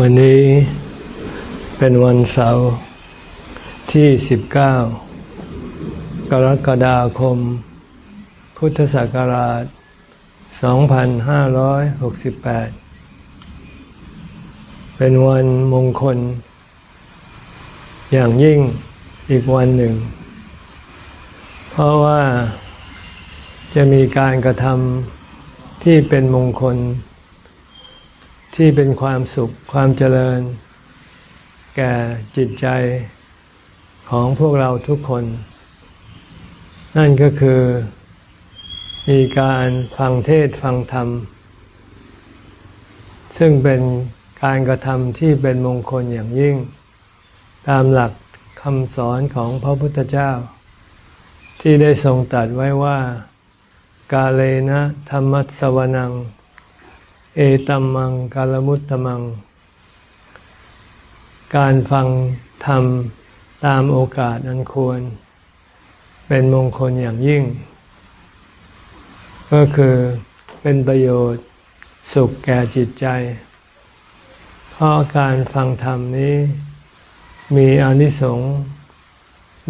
วันนี้เป็นวันเสาร์ที่ 19 กรกฎาคม พุทธศักราช 2568 เป็นวันมงคล อย่างยิ่งอีกวันหนึ่ง เพราะว่า จะมีการกระทำที่เป็นมงคล ที่เป็นความสุขความเจริญ แก่จิตใจของพวกเราทุกคน นั่นก็คือมีการฟังเทศฟังธรรม ซึ่งเป็นการกระทำที่เป็นมงคลอย่างยิ่ง ตามหลักคำสอนของพระพุทธเจ้า ที่ได้ทรงตรัสไว้ว่า กาเลนะธรรมัสวนัง เอตัมมังกาลมุตตมัง การฟังธรรมตามโอกาสอันควร เป็นมงคลอย่างยิ่ง ก็คือเป็นประโยชน์สุขแก่จิตใจ เพราะการฟังธรรมนี้ มีอนิสงส์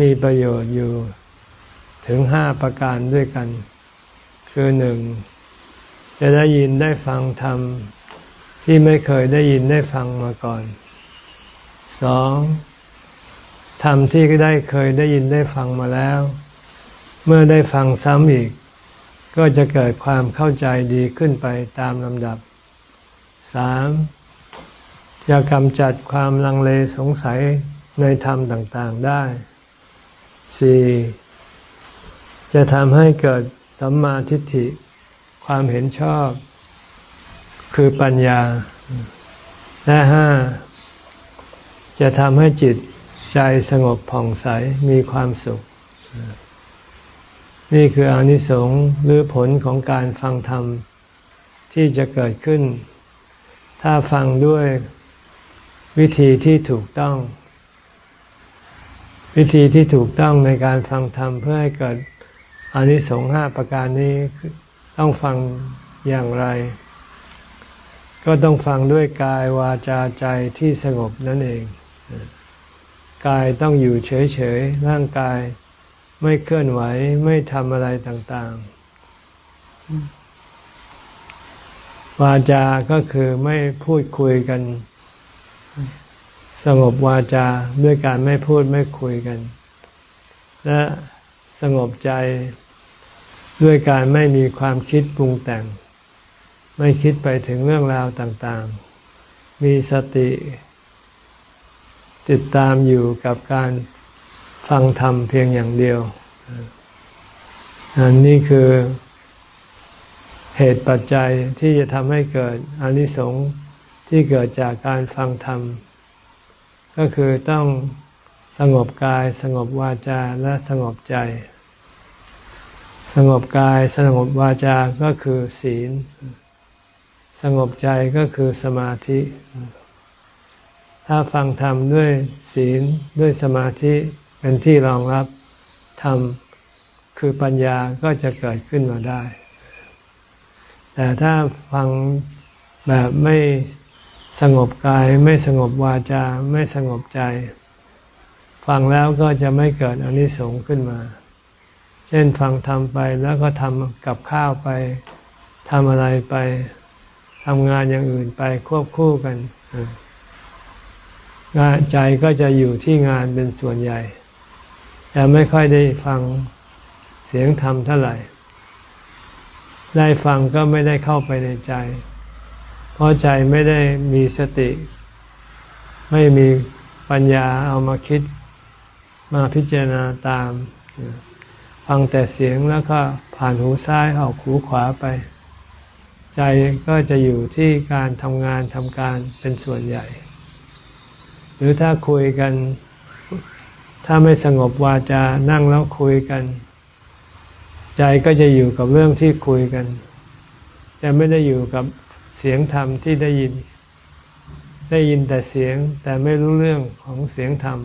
มีประโยชน์อยู่ถึงห้าประการด้วยกัน คือหนึ่งจะได้ยินได้ฟังธรรมที่ไม่เคยได้ยินได้ฟังมาก่อนสองธรรมที่ได้เคยได้ยินได้ฟังมาแล้ว เมื่อได้ฟังซ้ำอีก ก็จะเกิดความเข้าใจดีขึ้นไปตามลำดับสามจะกำจัดความลังเลสงสัยในธรรมต่างๆได้สี่จะทำให้เกิด สัมมาทิฏฐิ ความเห็นชอบ คือปัญญา และห้า จะทำให้จิตใจสงบผ่องใสมีความสุข นี่คืออนิสงส์หรือผลของการฟังธรรม ที่จะเกิดขึ้น ถ้าฟังด้วยวิธีที่ถูกต้อง วิธีที่ถูกต้องในการฟังธรรมเพื่อให้เกิด อานิสงส์ห้าประการนี้ต้องฟังอย่างไร ก็ต้องฟังด้วยกายวาจาใจที่สงบนั่นเอง กายต้องอยู่เฉยๆ ร่างกายไม่เคลื่อนไหวไม่ทำอะไรต่างๆ วาจาก็คือไม่พูดคุยกัน สงบวาจาด้วยการไม่พูดไม่คุยกัน และสงบใจ ด้วยการไม่มีความคิดปรุงแต่ง ไม่คิดไปถึงเรื่องราวต่างๆ มีสติ ติดตามอยู่กับการฟังธรรมเพียงอย่างเดียว อันนี้คือเหตุปัจจัยที่จะทำให้เกิดอนิสงส์ที่เกิดจากการฟังธรรม ก็คือต้องสงบกาย สงบวาจาและสงบใจ สงบกายสงบวาจาก็คือศีล สงบใจก็คือสมาธิ ถ้าฟังธรรมด้วยศีลด้วยสมาธิเป็นที่รองรับธรรมคือปัญญาก็จะเกิดขึ้นมาได้ แต่ถ้าฟังแบบไม่สงบกายไม่สงบวาจา ไม่สงบใจ ฟังแล้วก็จะไม่เกิดอนิสงส์ขึ้นมา เช่นฟังทำไปแล้วก็ทำกับข้าวไปทำอะไรไปทำงานอย่างอื่นไปควบคู่กันงานใจก็จะอยู่ที่งานเป็นส่วนใหญ่ แต่ไม่ค่อยได้ฟังเสียงธรรมเท่าไหร่ ได้ฟังก็ไม่ได้เข้าไปในใจ เพราะใจไม่ได้มีสติ ไม่มีปัญญาเอามาคิดมาพิจารณาตาม ฟังแต่เสียงแล้วก็ผ่านหูซ้ายออกหูขวาไป ใจก็จะอยู่ที่การทำงานทำการเป็นส่วนใหญ่ หรือถ้าคุยกัน ถ้าไม่สงบวาจานั่งแล้วคุยกัน ใจก็จะอยู่กับเรื่องที่คุยกันจะไม่ได้อยู่กับเสียงธรรมที่ได้ยิน ได้ยินแต่เสียงแต่ไม่รู้เรื่องของเสียงธรรม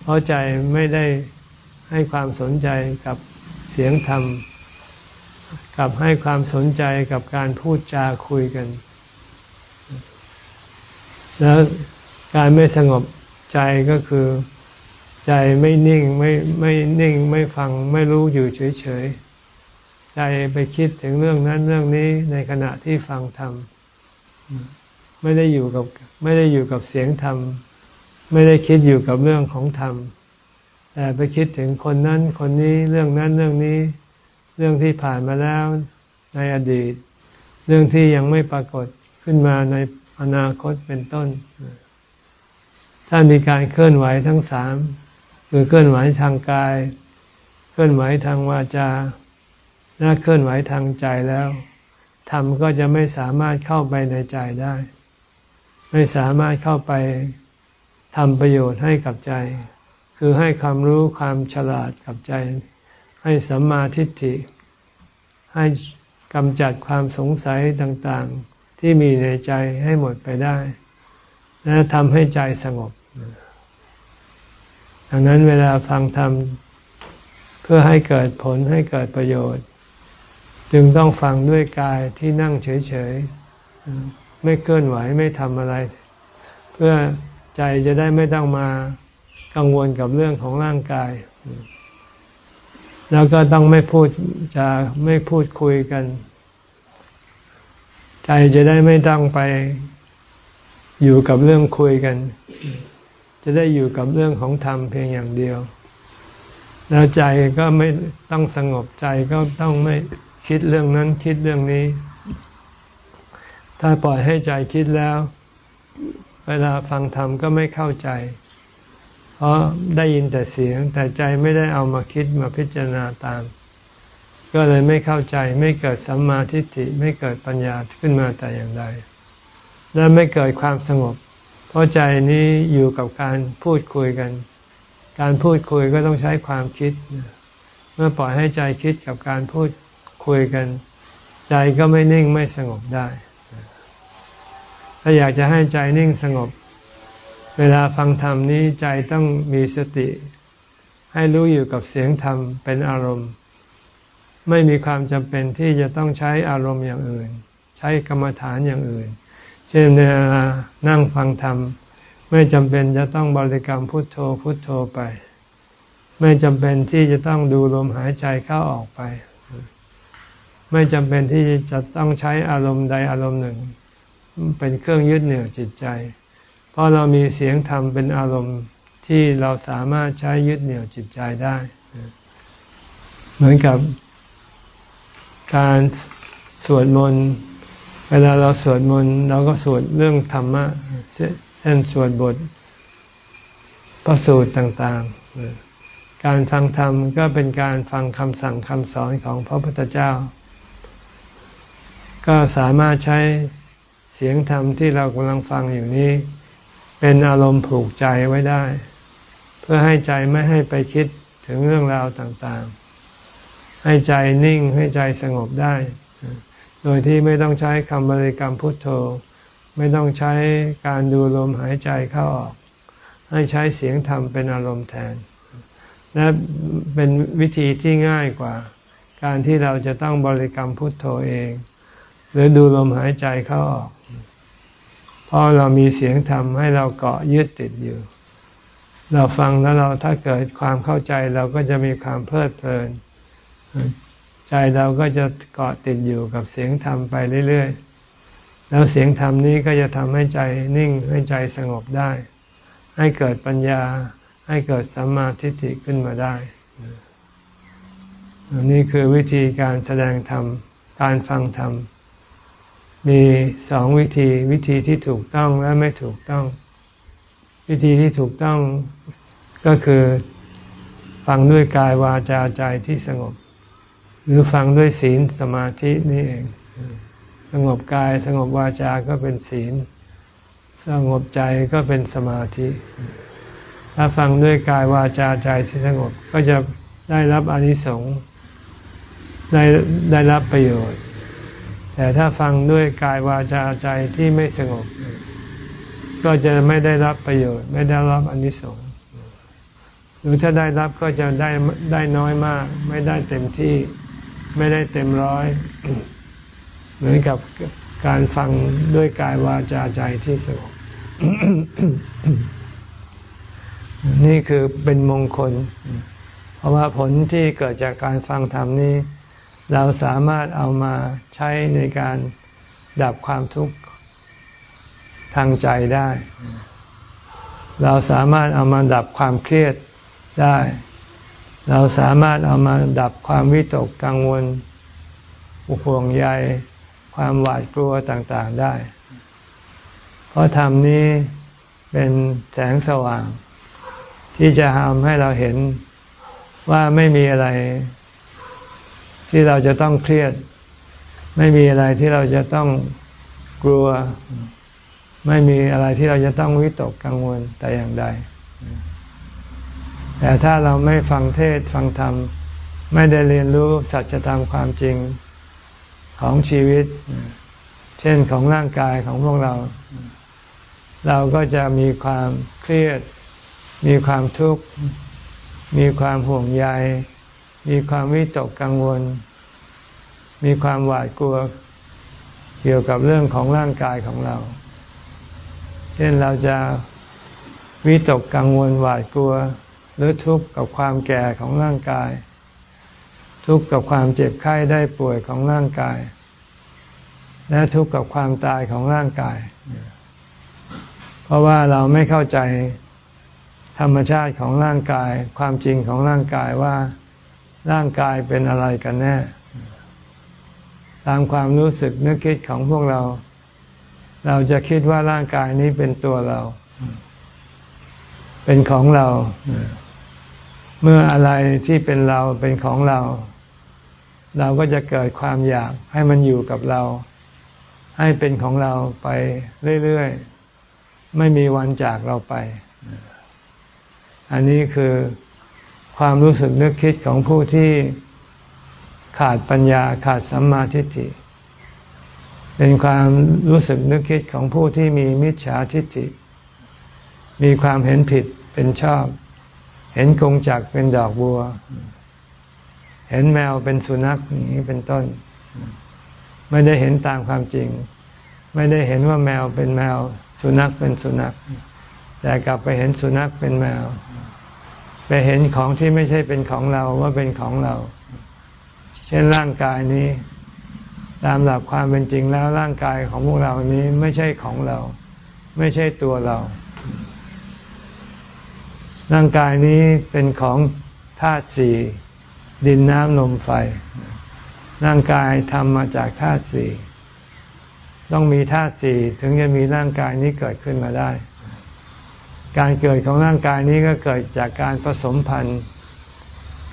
เพราะใจไม่ได้ ให้ความสนใจกับเสียงธรรม กับให้ความสนใจกับการพูดจาคุยกัน แล้วการไม่สงบใจก็คือใจไม่นิ่งไม่ไม่นิ่งไม่ฟังไม่รู้อยู่เฉยๆ ใจไปคิดถึงเรื่องนั้นเรื่องนี้ในขณะที่ฟังธรรมไม่ได้อยู่กับไม่ได้อยู่กับเสียงธรรม ไม่ได้คิดอยู่กับเรื่องของธรรม แต่ไปคิดถึงคนนั้นคนนี้เรื่องนั้นเรื่องนี้ เรื่องที่ผ่านมาแล้วในอดีต เรื่องที่ยังไม่ปรากฏขึ้นมาในอนาคตเป็นต้น ถ้ามีการเคลื่อนไหวทั้งสามคือเคลื่อนไหวทางกาย เคลื่อนไหวทางวาจาและเคลื่อนไหวทางใจแล้วธรรมก็จะไม่สามารถเข้าไปในใจได้ ไม่สามารถเข้าไปทำประโยชน์ให้กับใจ คือให้ความรู้ความฉลาดกับใจ ให้สัมมาทิฏฐิ ให้กำจัดความสงสัยต่างๆ ที่มีในใจให้หมดไปได้ และทำให้ใจสงบ ดังนั้นเวลาฟังธรรมเพื่อให้เกิดผลให้เกิดประโยชน์ จึงต้องฟังด้วยกายที่นั่งเฉยๆ ไม่เคลื่อนไหวไม่ทำอะไร เพื่อใจจะได้ไม่ต้องมา กังวลกับเรื่องของร่างกาย แล้วก็ต้องไม่พูดจะไม่พูดคุยกัน ใจจะได้ไม่ต้องไปอยู่กับเรื่องคุยกัน จะได้อยู่กับเรื่องของธรรมเพียงอย่างเดียว แล้วใจก็ไม่ต้องสงบใจก็ต้องไม่คิดเรื่องนั้นคิดเรื่องนี้ ถ้าปล่อยให้ใจคิดแล้ว เวลาฟังธรรมก็ไม่เข้าใจ เพราะได้ยินแต่เสียงแต่ใจไม่ได้เอามาคิดมาพิจารณาตาม ก็เลยไม่เข้าใจไม่เกิดสัมมาทิฏฐิไม่เกิดปัญญาขึ้นมาแต่อย่างใด และไม่เกิดความสงบ เพราะใจนี้อยู่กับการพูดคุยกัน การพูดคุยก็ต้องใช้ความคิด เมื่อปล่อยให้ใจคิดกับการพูดคุยกัน ใจก็ไม่นิ่งไม่สงบได้ ถ้าอยากจะให้ใจนิ่งสงบ เวลาฟังธรรมนี้ใจต้องมีสติ ให้รู้อยู่กับเสียงธรรมเป็นอารมณ์ ไม่มีความจำเป็นที่จะต้องใช้อารมณ์อย่างอื่น ใช้กรรมฐานอย่างอื่น เช่นเวลานั่งฟังธรรม ไม่จำเป็นจะต้องบริกรรมพุทโธพุทโธไป ไม่จำเป็นที่จะต้องดูลมหายใจเข้าออกไป ไม่จำเป็นที่จะต้องใช้อารมณ์ใดอารมณ์หนึ่ง เป็นเครื่องยึดเหนี่ยวจิตใจ เพราะเรามีเสียงธรรมเป็นอารมณ์ที่เราสามารถใช้ยึดเหนี่ยวจิตใจได้ เหมือนกับการสวดมนต์เวลาเราสวดมนต์เราก็สวดเรื่องธรรมะเช่นสวดบทพระสูตรต่างๆ การฟังธรรมก็เป็นการฟังคำสั่งคำสอนของพระพุทธเจ้า ก็สามารถใช้เสียงธรรมที่เรากำลังฟังอยู่นี้ เป็นอารมณ์ผูกใจไว้ได้ เพื่อให้ใจไม่ให้ไปคิดถึงเรื่องราวต่างๆ ให้ใจนิ่งให้ใจสงบได้ โดยที่ไม่ต้องใช้คำบริกรรมพุทโธ ไม่ต้องใช้การดูลมหายใจเข้าออก ให้ใช้เสียงธรรมเป็นอารมณ์แทน และเป็นวิธีที่ง่ายกว่า การที่เราจะต้องบริกรรมพุทโธเอง หรือดูลมหายใจเข้าออก เพราะเรามีเสียงธรรมให้เราเกาะยึดติดอยู่ เราฟังแล้วเราถ้าเกิดความเข้าใจเราก็จะมีความเพลิดเพลิน ใจเราก็จะเกาะติดอยู่กับเสียงธรรมไปเรื่อยๆ แล้วเสียงธรรมนี้ก็จะทำให้ใจนิ่งให้ใจสงบได้ ให้เกิดปัญญา ให้เกิดสัมมาทิฏฐิขึ้นมาได้นี่คือวิธีการแสดงธรรม การฟังธรรม มีสองวิธีวิธีที่ถูกต้องและไม่ถูกต้อง วิธีที่ถูกต้องก็คือฟังด้วยกายวาจาใจที่สงบ หรือฟังด้วยศีลสมาธินี่เอง สงบกายสงบวาจาก็เป็นศีล สงบใจก็เป็นสมาธิ ถ้าฟังด้วยกายวาจาใจที่สงบก็จะได้รับอนิสงส์ได้ได้รับประโยชน์ แต่ถ้าฟังด้วยกายวาจาใจที่ไม่สงบ ก็จะไม่ได้รับประโยชน์ ไม่ได้รับอนิสงส์หรือถ้าได้รับก็จะได้ได้น้อยมาก ไม่ได้เต็มที่ไม่ได้เต็มร้อย เหมือนกับการฟังด้วยกายวาจาใจที่สงบนี่คือเป็นมงคล เพราะว่าผลที่เกิดจากการฟังธรรมนี้ เราสามารถเอามาใช้ในการดับความทุกข์ทางใจได้ เราสามารถเอามาดับความเครียดได้ เราสามารถเอามาดับความวิตกกังวลห่วงใยความหวาดกลัวต่างๆได้ เพราะธรรมนี้เป็นแสงสว่าง ที่จะทำให้เราเห็นว่าไม่มีอะไร ที่เราจะต้องเครียด ไม่มีอะไรที่เราจะต้องกลัว ไม่มีอะไรที่เราจะต้องวิตกกังวลแต่อย่างใด แต่ถ้าเราไม่ฟังเทศฟังธรรม ไม่ได้เรียนรู้สัจธรรมความจริงของชีวิต เช่นของร่างกายของพวกเรา เราก็จะมีความเครียด มีความทุกข์ มีความห่วงใย มีความวิตกกังวล มีความหวาดกลัวเกี่ยวกับเรื่องของร่างกายของเรา เช่นเราจะวิตกกังวลหวาดกลัว หรือทุกข์กับความแก่ของร่างกาย ทุกข์กับความเจ็บไข้ได้ป่วยของร่างกาย และทุกข์กับความตายของร่างกาย เพราะว่าเราไม่เข้าใจธรรมชาติของร่างกาย ความจริงของร่างกายว่า ร่างกายเป็นอะไรกันแน่ ตามความรู้สึกนึกคิดของพวกเรา เราจะคิดว่าร่างกายนี้เป็นตัวเรา เป็นของเรา เมื่ออะไรที่เป็นเราเป็นของเรา เราก็จะเกิดความอยากให้มันอยู่กับเรา ให้เป็นของเราไปเรื่อยๆ ไม่มีวันจากเราไป อันนี้คือ ความรู้สึกนึกคิดของผู้ที่ขาดปัญญาขาดสัมมาทิฏฐิ เป็นความรู้สึกนึกคิดของผู้ที่มีมิจฉาทิฏฐิ มีความเห็นผิดเป็นชอบ เห็นกงจักเป็นดอกบัว เห็นแมวเป็นสุนัขอย่างนี้เป็นต้น ไม่ได้เห็นตามความจริง ไม่ได้เห็นว่าแมวเป็นแมว สุนัขเป็นสุนัข แต่กลับไปเห็นสุนัขเป็นแมว ไปเห็นของที่ไม่ใช่เป็นของเราว่าเป็นของเรา เช่นร่างกายนี้ ตามหลักความเป็นจริงแล้วร่างกายของพวกเรานี้ไม่ใช่ของเรา ไม่ใช่ตัวเรา ร่างกายนี้เป็นของธาตุสี่ดินน้ำลมไฟ ร่างกายทำมาจากธาตุสี่ต้องมีธาตุสี่ถึงจะมีร่างกายนี้เกิดขึ้นมาได้ การเกิดของร่างกายนี้ก็เกิดจากการผสมพันธุ์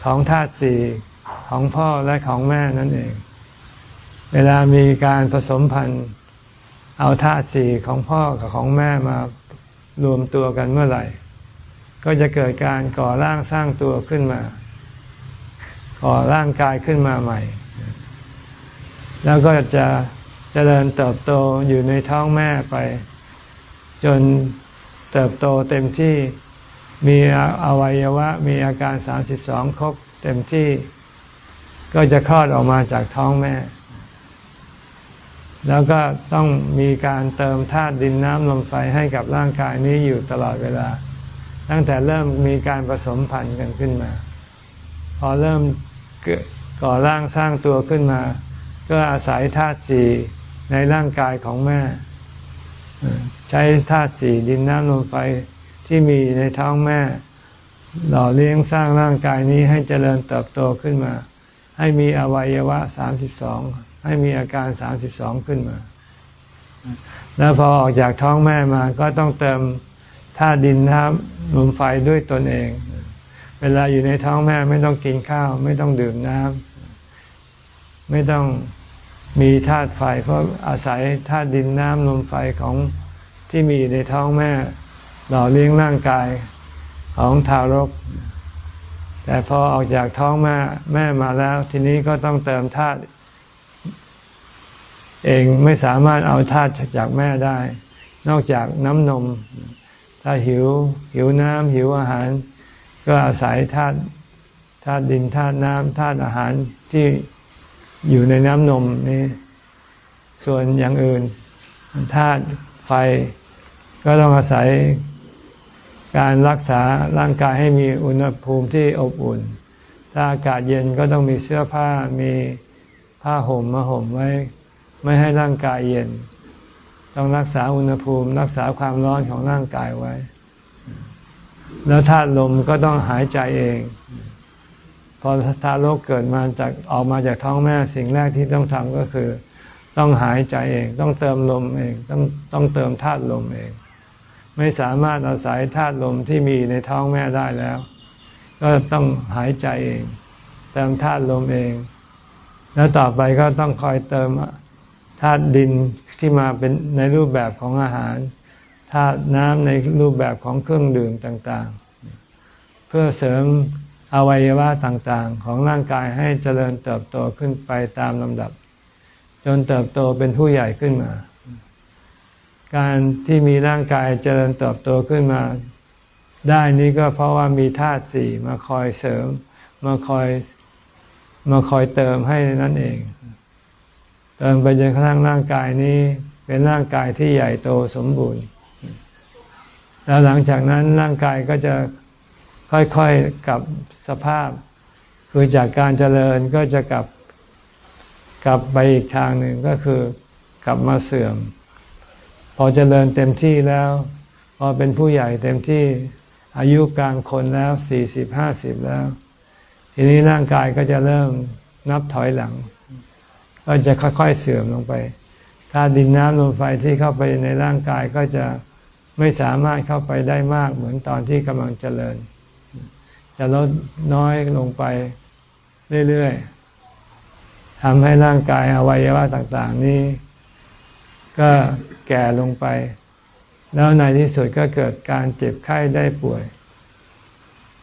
ของธาตุสี่ของพ่อและของแม่นั่นเอง เวลามีการผสมพันธุ์ เอาธาตุสี่ของพ่อกับของแม่มารวมตัวกันเมื่อไหร่ ก็จะเกิดการก่อร่างสร้างตัวขึ้นมา ก่อร่างกายขึ้นมาใหม่ แล้วก็จะจะเจริญเติบโตอยู่ในท้องแม่ไป จน เติบโตเต็มที่มีอวัยวะมีอาการสามสิบสองครบเต็มที่ ก็จะคลอดออกมาจากท้องแม่ แล้วก็ต้องมีการเติมธาตุดินน้ำลมไฟให้กับร่างกายนี้อยู่ตลอดเวลา ตั้งแต่เริ่มมีการผสมพันธุ์กันขึ้นมา พอเริ่มก่อร่างสร้างตัวขึ้นมา ก็อาศัยธาตุสี่ในร่างกายของแม่ ใช้ธาตุสี่ดินน้ำลมไฟที่มีในท้องแม่ หล่อเลี้ยงสร้างร่างกายนี้ให้เจริญเติบโตขึ้นมา ให้มีอวัยวะสามสิบสองให้มีอาการสามสิบสองขึ้นมา แล้วพอออกจากท้องแม่มาก็ต้องเติมธาตุดินน้ำลมไฟด้วยตนเอง เวลาอยู่ในท้องแม่ไม่ต้องกินข้าว ไม่ต้องดื่มน้ำไม่ต้องมีธาตุไฟ เพราะอาศัยธาตุดินน้ำลมไฟของ ที่มีในท้องแม่หล่อเลี้ยงร่างกายของทารก แต่พอออกจากท้องแม่แม่มาแล้ว ทีนี้ก็ต้องเติมธาตุเองไม่สามารถเอาธาตุจากแม่ได้ นอกจากน้ำนม ถ้าหิว หิวน้ำหิวอาหาร ก็อาศัยธาตุธาตุดินธาตุน้ำธาตุอาหารที่อยู่ในน้ำนมนี่ส่วนอย่างอื่นธาตุไฟ ก็ต้องอาศัยการรักษาร่างกายให้มีอุณหภูมิที่อบอุ่น ถ้าอากาศเย็นก็ต้องมีเสื้อผ้ามีผ้าห่มมาห่มไว้ ไม่ให้ร่างกายเย็น ต้องรักษาอุณหภูมิ รักษาความร้อนของร่างกายไว้ แล้วธาตุลมก็ต้องหายใจเอง พอทารกเกิดมาจากออกมาจากท้องแม่สิ่งแรกที่ต้องทำก็คือ ต้องหายใจเอง ต้องเติมลมเอง ต้องต้องเติมธาตุลมเอง ไม่สามารถอาศัยธาตุลมที่มีในท้องแม่ได้แล้ว ก็ต้องหายใจเอง เติมธาตุลมเอง แล้วต่อไปก็ต้องคอยเติมธาตุดินที่มาเป็นในรูปแบบของอาหารธาตุน้ำในรูปแบบของเครื่องดื่มต่างๆ เพื่อเสริมอวัยวะต่างๆ ของร่างกายให้เจริญเติบโตขึ้นไปตามลำดับ จนเติบโตเป็นผู้ใหญ่ขึ้นมา การที่มีร่างกายเจริญเติบโตขึ้นมา ได้นี้ก็เพราะว่ามีธาตุสี่มาคอยเสริม มาคอยมาคอยเติมให้นั่นเอง เติมไปจนกระทั่งร่างกายนี้ เป็นร่างกายที่ใหญ่โตสมบูรณ์ แล้วหลังจากนั้นร่างกายก็จะค่อยๆกลับสภาพ คือจากการเจริญก็จะกลับกลับไปอีกทางหนึ่งก็คือกลับมาเสื่อม พอเจริญเต็มที่แล้ว พอเป็นผู้ใหญ่เต็มที่อายุกลางคนแล้วสี่สิบห้าสิบแล้ว ทีนี้ร่างกายก็จะเริ่มนับถอยหลัง ก็จะค่อยๆเสื่อมลงไปถ้าดินน้ำลมไฟที่เข้าไปในร่างกายก็จะไม่สามารถเข้าไปได้มากเหมือนตอนที่กำลังเจริญ จะลดน้อยลงไปเรื่อยๆทำให้ร่างกายอวัยวะต่าง ๆ นี้ ก็ แก่ลงไป แล้วในที่สุดก็เกิดการเจ็บไข้ได้ป่วย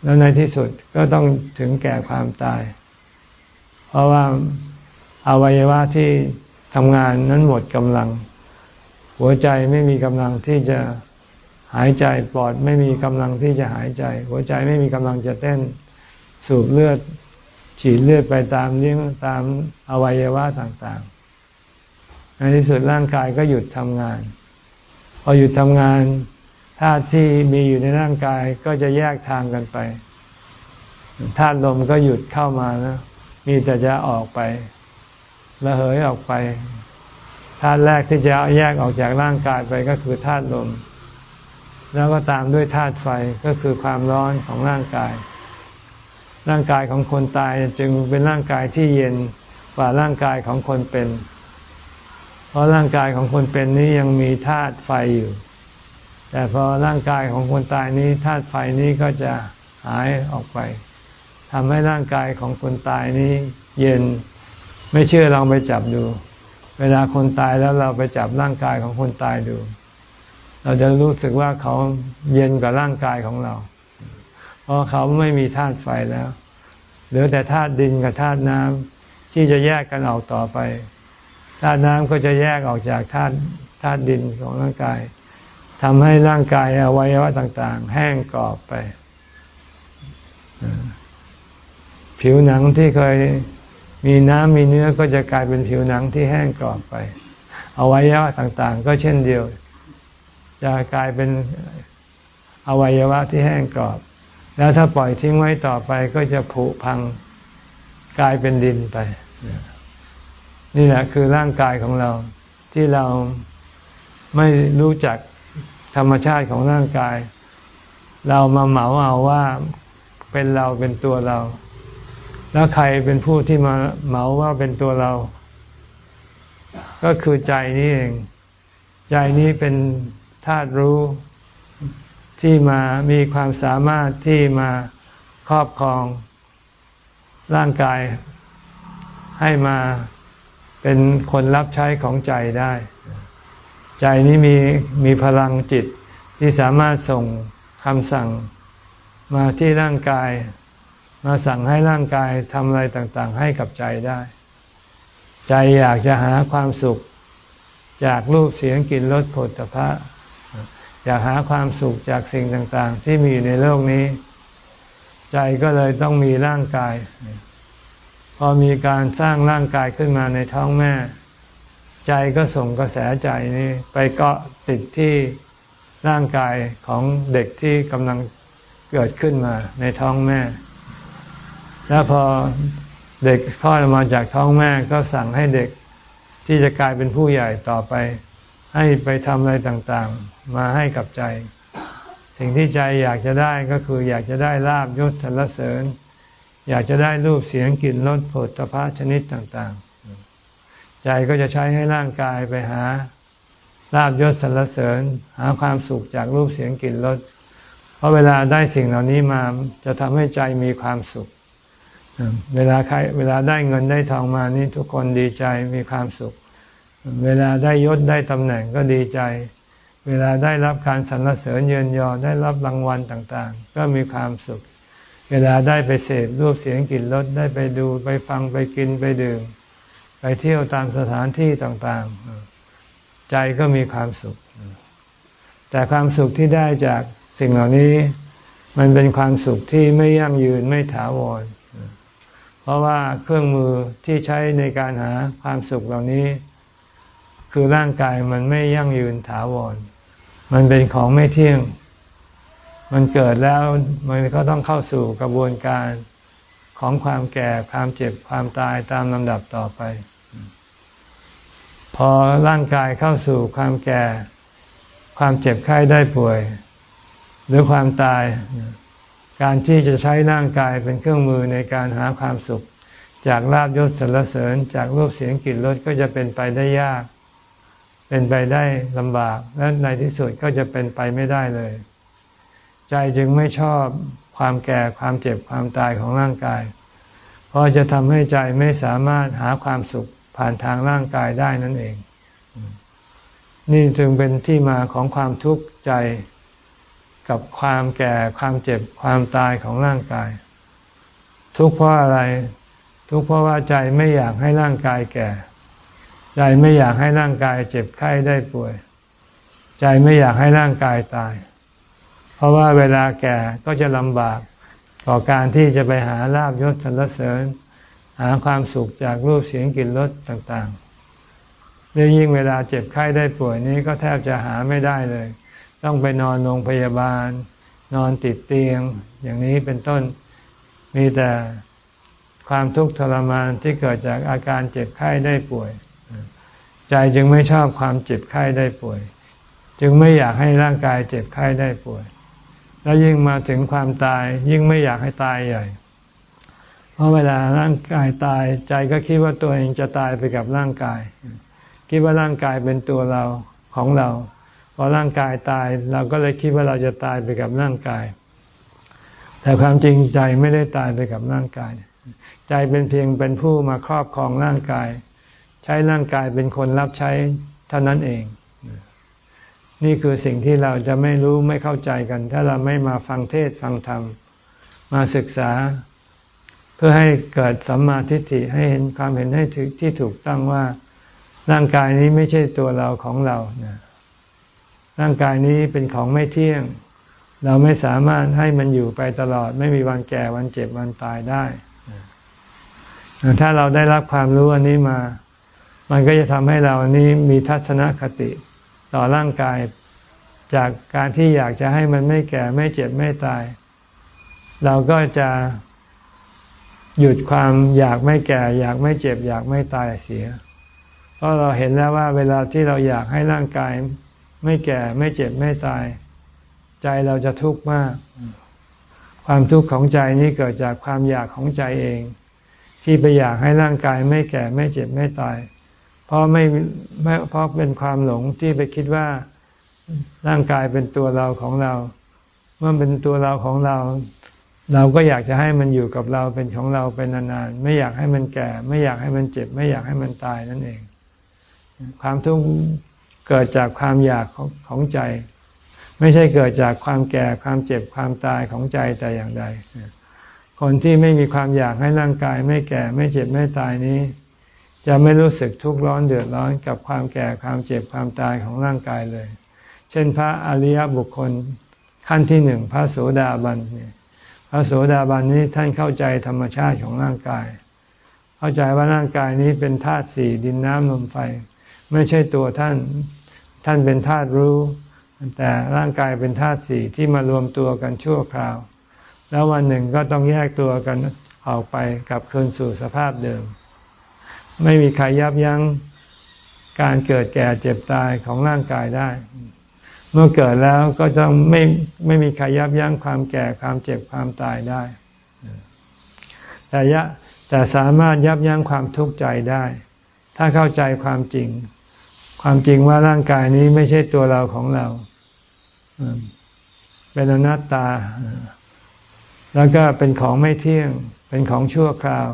แล้วในที่สุดก็ต้องถึงแก่ความตาย เพราะว่าอวัยวะที่ทำงานนั้นหมดกำลัง หัวใจไม่มีกำลังที่จะหายใจปอดไม่มีกำลังที่จะหายใจ หัวใจไม่มีกำลังจะเต้นสูบเลือด ฉีดเลือดไปตามเลี้ยงตามอวัยวะต่าง ในที่สุดร่างกายก็หยุดทำงาน พอหยุดทำงานธาตุที่มีอยู่ในร่างกายก็จะแยกทางกันไปธาตุลมก็หยุดเข้ามานะมีแต่จะออกไประเหยออกไปธาตุแรกที่จะแยกออกจากร่างกายไปก็คือธาตุลม แล้วก็ตามด้วยธาตุไฟก็คือความร้อนของร่างกาย ร่างกายของคนตายจึงเป็นร่างกายที่เย็นกว่าร่างกายของคนเป็น เพราะร่างกายของคนเป็นนี้ยังมีธาตุไฟอยู่ แต่พอร่างกายของคนตายนี้ธาตุไฟนี้ก็จะหายออกไปทำให้ร่างกายของคนตายนี้ เย็น ไม่เชื่อลองไปจับดู เวลาคนตายแล้วเราไปจับร่างกายของคนตายดู เราจะรู้สึกว่าเขาเย็นกว่าร่างกายของเรา เพราะเขาไม่มีธาตุไฟแล้ว เหลือแต่ธาตุดินกับธาตุน้ำที่จะแยกกันออกต่อไป ธาตุน้ำก็จะแยกออกจากธาตุธาตุดินของร่างกายทำให้ร่างกายอวัยวะต่างๆ แห้งกรอบไป ผิวหนังที่เคยมีน้ำมีเนื้อก็จะกลายเป็นผิวหนังที่แห้งกรอบไปอวัยวะต่างๆ ก็เช่นเดียว จะกลายเป็นอวัยวะที่แห้งกรอบ แล้วถ้าปล่อยทิ้งไว้ต่อไปก็จะผุพังกลายเป็นดินไป นี่แหละคือร่างกายของเราที่เราไม่รู้จักธรรมชาติของร่างกาย เรามาเหมาเอาว่าเป็นเราเป็นตัวเรา แล้วใครเป็นผู้ที่มาเหมาว่าเป็นตัวเรา ก็คือใจนี้เอง ใจนี้เป็นธาตุรู้ที่มามีความสามารถที่มาครอบครองร่างกายให้มา เป็นคนรับใช้ของใจได้ ใจนี้มีมีพลังจิตที่สามารถส่งคำสั่งมาที่ร่างกาย มาสั่งให้ร่างกายทำอะไรต่างๆ ให้กับใจได้ ใจอยากจะหาความสุข จากรูปเสียงกลิ่นรสผลตภะอยากหาความสุขจากสิ่งต่างๆ ที่มีอยู่ในโลกนี้ ใจก็เลยต้องมีร่างกาย อพอมีการสร้างร่างกายขึ้นมาในท้องแม่ ใจก็ส่งกระแสใจนี้ไปเกาะติดที่ร่างกายของเด็กที่กำลังเกิดขึ้นมาในท้องแม่ แล้วพอเด็กคลอดมาจากท้องแม่ก็สั่งให้เด็กที่จะกลายเป็นผู้ใหญ่ต่อไป ให้ไปทำอะไรต่างๆ มาให้กับใจ สิ่งที่ใจอยากจะได้ก็คืออยากจะได้ลาบยศสรรเสริญ อยากจะได้รูปเสียงกลิ่นรสผลตภะชนิดต่างๆ ใจก็จะใช้ให้ร่างกายไปหาลาบยศสรรเสริญ หาความสุขจากรูปเสียงกลิ่นรสเพราะเวลาได้สิ่งเหล่านี้มาจะทำให้ใจมีความสุข เวลาใครเวลาได้เงินได้ทองมานี่ทุกคนดีใจมีความสุข เวลาได้ยศได้ตำแหน่งก็ดีใจ เวลาได้รับการสรรเสริญเยินยอได้รับรางวัลต่างๆ ก็มีความสุข เวลาได้ไปเสพรูปเสียงกลิ่นรสได้ไปดูไปฟังไปกินไปดื่ม ไปเที่ยวตามสถานที่ต่างๆ ใจก็มีความสุข แต่ความสุขที่ได้จากสิ่งเหล่านี้ มันเป็นความสุขที่ไม่ยั่งยืนไม่ถาวร เพราะว่าเครื่องมือที่ใช้ในการหาความสุขเหล่านี้ คือร่างกายมันไม่ยั่งยืนถาวร มันเป็นของไม่เที่ยง มันเกิดแล้วมันก็ต้องเข้าสู่กระบวนการของความแก่ความเจ็บความตายตามลำดับต่อไป พอร่างกายเข้าสู่ความแก่ ความเจ็บไข้ได้ป่วย หรือความตาย การที่จะใช้ร่างกายเป็นเครื่องมือในการหาความสุข จากลาบยศสรรเสริญ จากรูปเสียงกลิ่นรสก็จะเป็นไปได้ยาก เป็นไปได้ลำบากและในที่สุดก็จะเป็นไปไม่ได้เลย ใจจึงไม่ชอบความแก่ความเจ็บความตายของร่างกาย เพราะจะทำให้ใจไม่สามารถหาความสุขผ่านทางร่างกายได้นั่นเอง นี่จึงเป็นที่มาของความทุกข์ใจกับความแก่ความเจ็บความตายของร่างกาย ทุกข์เพราะอะไร ทุกข์เพราะว่าใจไม่อยากให้ร่างกายแก่ ใจไม่อยากให้ร่างกายเจ็บไข้ได้ป่วย ใจไม่อยากให้ร่างกายตาย ราะว่าเวลาแก่ก็จะลำบากต่อการที่จะไปหาลาบยศสรรเสริญ หาความสุขจากรูปเสียงกลิ่นรสต่างๆเรื่องยิ่งเวลาเจ็บไข้ได้ป่วยนี้ก็แทบจะหาไม่ได้เลย ต้องไปนอนโรงพยาบาล นอนติดเตียง อย่างนี้เป็นต้นมีแต่ความทุกข์ทรมานที่เกิดจากอาการเจ็บไข้ได้ป่วย ใจจึงไม่ชอบความเจ็บไข้ได้ป่วย จึงไม่อยากให้ร่างกายเจ็บไข้ได้ป่วย แล้วยิ่งมาถึงความตาย ยิ่งไม่อยากให้ตายใหญ่ เพราะเวลาร่างกายตายใจก็คิดว่าตัวเองจะตายไปกับร่างกาย คิดว่าร่างกายเป็นตัวเราของเราพอร่างกายตายเราก็เลยคิดว่าเราจะตายไปกับร่างกาย แต่ความจริงใจไม่ได้ตายไปกับร่างกาย ใจเป็นเพียงเป็นผู้มาครอบครองร่างกาย ใช้ร่างกายเป็นคนรับใช้เท่านั้นเอง นี่คือสิ่งที่เราจะไม่รู้ไม่เข้าใจกัน ถ้าเราไม่มาฟังเทศฟังธรรม มาศึกษา เพื่อให้เกิดสัมมาทิฏฐิให้เห็นความเห็นให้ถึกที่ถูกต้องว่าร่างกายนี้ไม่ใช่ตัวเราของเรานะร่างกายนี้เป็นของไม่เที่ยง เราไม่สามารถให้มันอยู่ไปตลอด ไม่มีวันแก่วันเจ็บวันตายได้ ถ้าเราได้รับความรู้อันนี้มา มันก็จะทำให้เรานี้มีทัศนคติ ต่อร่างกาย จากการที่อยากจะให้มันไม่แก่ไม่เจ็บไม่ตาย เราก็จะหยุดความอยากไม่แก่ อยากไม่เจ็บ อยากไม่ตายเสีย เพราะเราเห็นแล้วว่า เวลาที่เราอยากให้ร่างกาย ไม่แก่ไม่เจ็บไม่ตาย ใจเราจะทุกข์มาก ความทุกข์ของใจนี้เกิดจากความอยากของใจเอง ที่ไปอยากให้ร่างกายไม่แก่ไม่เจ็บไม่ตาย เพราะไม่ไม่เพราะเป็นความหลงที่ไปคิดว่าร่างกายเป็นตัวเราของเรา เมื่อเป็นตัวเราของเรา เราก็อยากจะให้มันอยู่กับเราเป็นของเราเป็นนานๆไม่อยากให้มันแก่ ไม่อยากให้มันเจ็บ ไม่อยากให้มันตายนั่นเอง ความทุกข์เกิดจากความอยากของของใจ ไม่ใช่เกิดจากความแก่ความเจ็บความตายของใจแต่อย่างใดคนที่ไม่มีความอยากให้ร่างกาย ไม่แก่ไม่เจ็บไม่ตายนี้ จะไม่รู้สึกทุกข์ร้อนเดือดร้อนกับความแก่ความเจ็บความตายของร่างกายเลย เช่นพระอริยบุคคลขั้นที่หนึ่งพระโสดาบันเนี่ยพระโสดาบันนี้ท่านเข้าใจธรรมชาติของร่างกาย เข้าใจว่าร่างกายนี้เป็นธาตุสี่ดินน้ำลมไฟ ไม่ใช่ตัวท่าน ท่านเป็นธาตุรู้ แต่ร่างกายเป็นธาตุสี่ที่มารวมตัวกันชั่วคราว แล้ววันหนึ่งก็ต้องแยกตัวกันออกไปกลับคืนสู่สภาพเดิม ไม่มีใครยับยั้งการเกิดแก่เจ็บตายของร่างกายได้ เมื่อเกิดแล้วก็ต้องไม่ไม่มีใครยับยั้งความแก่ความเจ็บความตายได้ แต่ยะแต่สามารถยับยั้งความทุกข์ใจได้ ถ้าเข้าใจความจริง ความจริงว่าร่างกายนี้ไม่ใช่ตัวเราของเราเป็นอนัตตา แล้วก็เป็นของไม่เที่ยง เป็นของชั่วคราว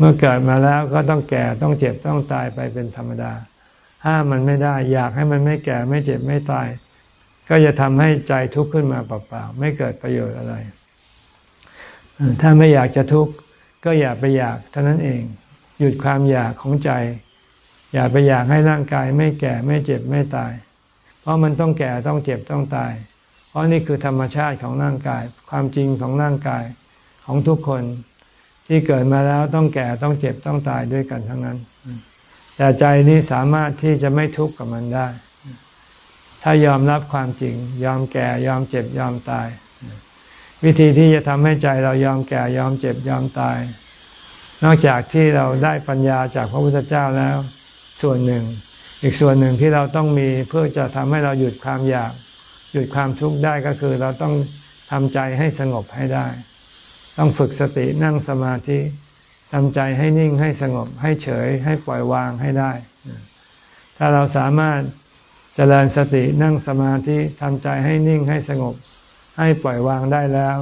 เมื่อเกิดมาแล้วก็ต้องแก่ต้องเจ็บต้องตายไปเป็นธรรมดา ห้ามมันไม่ได้ อยากให้มันไม่แก่ไม่เจ็บไม่ตาย ก็จะทำให้ใจทุกข์ขึ้นมาเปล่าๆไม่เกิดประโยชน์อะไร ถ้าไม่อยากจะทุกข์ก็อย่าไปอยากเท่านั้นเอง หยุดความอยากของใจ อย่าไปอยากให้ร่างกาย ไม่แก่ไม่เจ็บไม่ตาย เพราะมันต้องแก่ต้องเจ็บต้องตาย เพราะนี่คือธรรมชาติของร่างกาย ความจริงของร่างกายของทุกคน ที่เกิดมาแล้วต้องแก่ต้องเจ็บต้องตายด้วยกันทั้งนั้น แต่ใจนี้สามารถที่จะไม่ทุกข์กับมันได้ ถ้ายอมรับความจริง ยอมแก่ยอมเจ็บยอมตาย วิธีที่จะทำให้ใจเรายอมแก่ยอมเจ็บยอมตาย นอกจากที่เราได้ปัญญาจากพระพุทธเจ้าแล้ว ส่วนหนึ่ง อีกส่วนหนึ่งที่เราต้องมีเพื่อจะทำให้เราหยุดความอยาก หยุดความทุกข์ได้ก็คือเราต้องทำใจให้สงบให้ได้ ต้องฝึกสตินั่งสมาธิทำใจให้นิ่งให้สงบ ให้เฉย ให้ปล่อยวางให้ได้ ถ้าเราสามารถเจริญสตินั่งสมาธิทำใจให้นิ่งให้สงบ ให้ปล่อยวางได้แล้ว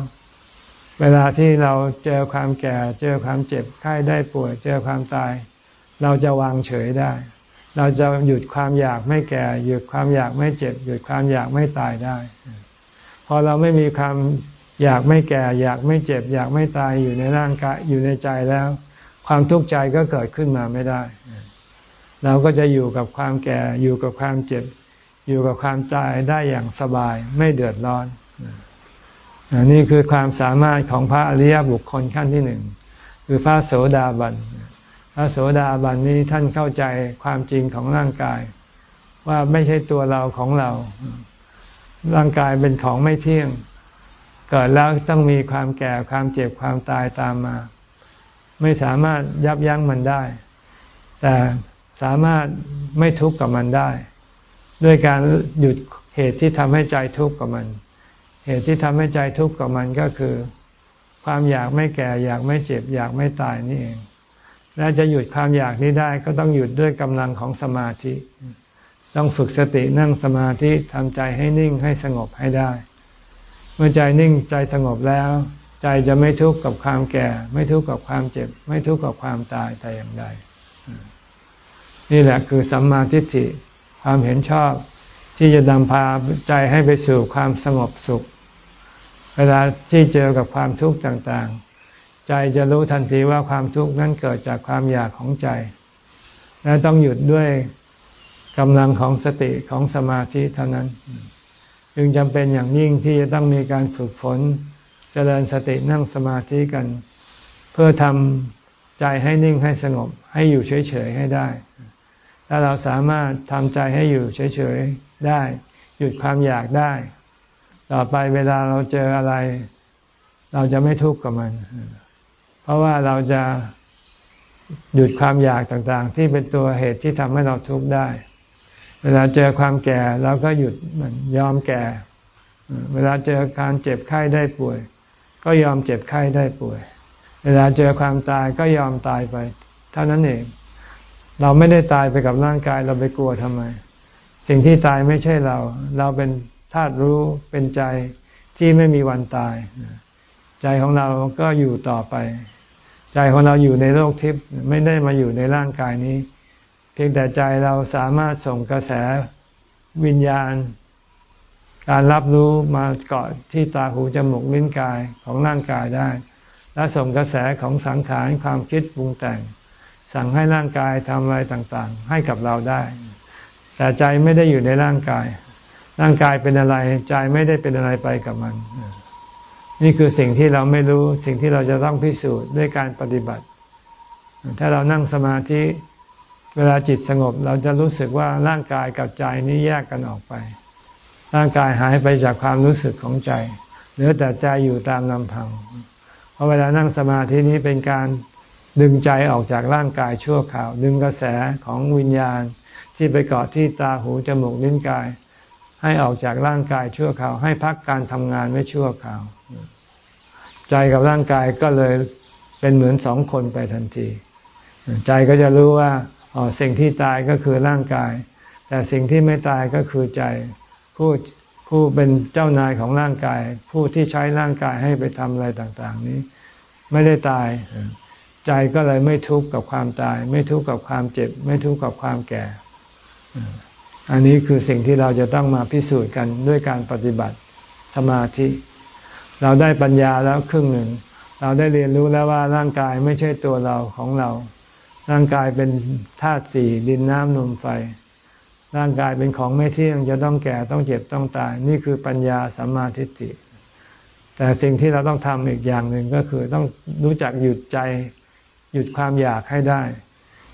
เวลาที่เราเจอความแก่ เจอความเจ็บไข้ได้ป่วย เจอความตาย เราจะวางเฉยได้ เราจะหยุดความอยากไม่แก่ หยุดความอยากไม่เจ็บ หยุดความอยากไม่ตายได้ พอเราไม่มีความ อยากไม่แก่ อยากไม่เจ็บ อยากไม่ตายอยู่ในร่างกายอยู่ในใจแล้ว ความทุกข์ใจก็เกิดขึ้นมาไม่ได้ เราก็จะอยู่กับความแก่อยู่กับความเจ็บ อยู่กับความตายได้อย่างสบายไม่เดือดร้อนนี่คือความสามารถของพระอริยบุคคลขั้นที่หนึ่งคือพระโสดาบันพระโสดาบันนี้ท่านเข้าใจความจริงของร่างกาย ว่าไม่ใช่ตัวเราของเรา ร่างกายเป็นของไม่เที่ยง เกิดแล้วต้องมีความแก่ความเจ็บความตายตามมา ไม่สามารถยับยั้งมันได้ แต่สามารถไม่ทุกข์กับมันได้ ด้วยการหยุดเหตุที่ทำให้ใจทุกข์กับมัน เหตุที่ทำให้ใจทุกข์กับมันก็คือ ความอยากไม่แก่อยากไม่เจ็บ อยากไม่ตายนี่เองและจะหยุดความอยากนี้ได้ก็ต้องหยุดด้วยกำลังของสมาธิ ต้องฝึกสตินั่งสมาธิทำใจให้นิ่งให้สงบให้ได้ เมื่อใจนิ่งใจสงบแล้ว ใจจะไม่ทุกข์กับความแก่ ไม่ทุกข์กับความเจ็บ ไม่ทุกข์กับความตายแต่อย่างใด นี่แหละคือสัมมาทิฏฐิความเห็นชอบที่จะนำพาใจให้ไปสู่ความสงบสุข เวลาที่เจอกับความทุกข์ต่างๆ ใจจะรู้ทันทีว่าความทุกข์นั้นเกิดจากความอยากของใจ และต้องหยุดด้วยกำลังของสติของสมาธิเท่านั้น จึงจำเป็นอย่างยิ่งที่จะต้องมีการฝึกฝนเจริญสตินั่งสมาธิกัน เพื่อทำใจให้นิ่งให้สงบ ให้อยู่เฉยๆให้ได้ ถ้าเราสามารถทำใจให้อยู่เฉยๆได้ หยุดความอยากได้ ต่อไปเวลาเราเจออะไร เราจะไม่ทุกข์กับมัน เพราะว่าเราจะหยุดความอยากต่างๆ ที่เป็นตัวเหตุที่ทำให้เราทุกข์ได้ เวลาเจอความแก่เราก็หยุดมันยอมแก่ เวลาเจอการเจ็บไข้ได้ป่วย ก็ยอมเจ็บไข้ได้ป่วย เวลาเจอความตายก็ยอมตายไป เท่านั้นเอง เราไม่ได้ตายไปกับร่างกายเราไปกลัวทำไม สิ่งที่ตายไม่ใช่เรา เราเป็นธาตุรู้เป็นใจที่ไม่มีวันตาย ใจของเราก็อยู่ต่อไป ใจของเราอยู่ในโลกทิพย์ไม่ได้มาอยู่ในร่างกายนี้ พียงแต่ใจเราสามารถส่งกระแสวิญญาณ การรับรู้มาเกาะที่ตาหูจมูกลิ้นกายของร่างกายได้ และส่งกระแสของสังขารความคิดปรุงแต่ง สั่งให้ร่างกายทำอะไรต่างๆ ให้กับเราได้ แต่ใจไม่ได้อยู่ในร่างกาย ร่างกายเป็นอะไร ใจไม่ได้เป็นอะไรไปกับมัน นี่คือสิ่งที่เราไม่รู้สิ่งที่เราจะต้องพิสูจน์ด้วยการปฏิบัติ ถ้าเรานั่งสมาธิ เวลาจิตสงบเราจะรู้สึกว่าร่างกายกับใจนี้แยกกันออกไป ร่างกายหายไปจากความรู้สึกของใจ เหลือแต่ใจอยู่ตามลำพัง เพราะเวลานั่งสมาธินี้เป็นการดึงใจออกจากร่างกายชั่วคราว ดึงกระแสของวิญญาณที่ไปเกาะที่ตาหูจมูกลิ้นกาย ให้ออกจากร่างกายชั่วคราว ให้พักการทำงานไว้ชั่วคราว ใจกับร่างกายก็เลยเป็นเหมือนสองคนไปทันที ใจก็จะรู้ว่า อ๋อสิ่งที่ตายก็คือร่างกาย แต่สิ่งที่ไม่ตายก็คือใจ ผู้ผู้เป็นเจ้านายของร่างกาย ผู้ที่ใช้ร่างกายให้ไปทำอะไรต่าง ๆ นี้ ไม่ได้ตาย ใจก็เลยไม่ทุกข์กับความตาย ไม่ทุกข์กับความเจ็บ ไม่ทุกข์กับความแก่ อันนี้คือสิ่งที่เราจะต้องมาพิสูจน์กันด้วยการปฏิบัติสมาธิ เราได้ปัญญาแล้วครึ่งหนึ่ง เราได้เรียนรู้แล้วว่าร่างกายไม่ใช่ตัวเราของเรา ร่างกายเป็นธาตุสี่ดินน้ำลมไฟ ร่างกายเป็นของไม่เที่ยงจะต้องแก่ต้องเจ็บต้องตาย นี่คือปัญญาสัมมาทิฏฐิแต่สิ่งที่เราต้องทำอีกอย่างหนึ่งก็คือต้องรู้จักหยุดใจหยุดความอยากให้ได้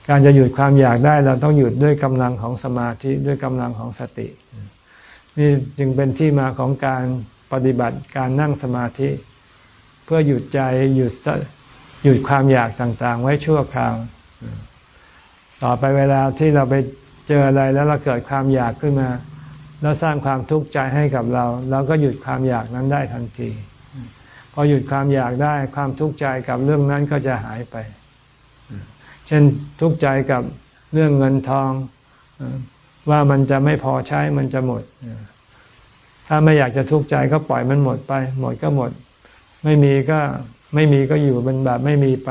การจะหยุดความอยากได้เราต้องหยุดด้วยกำลังของสมาธิด้วยกำลังของสติ นี่จึงเป็นที่มาของการปฏิบัติการนั่งสมาธิ เพื่อหยุดใจหยุดหยุดความอยากต่างๆ ไว้ชั่วคราว ต่อไปเวลาที่เราไปเจออะไรแล้วเราเกิดความอยากขึ้นมา แล้วสร้างความทุกข์ใจให้กับเรา เราก็หยุดความอยากนั้นได้ทันที พอหยุดความอยากได้ความทุกข์ใจกับเรื่องนั้นก็จะหายไป เช่นทุกข์ใจกับเรื่องเงินทองว่ามันจะไม่พอใช้มันจะหมด ถ้าไม่อยากจะทุกข์ใจก็ปล่อยมันหมดไป หมดก็หมด ไม่มีก็ไม่มีก็อยู่เป็นแบบไม่มีไป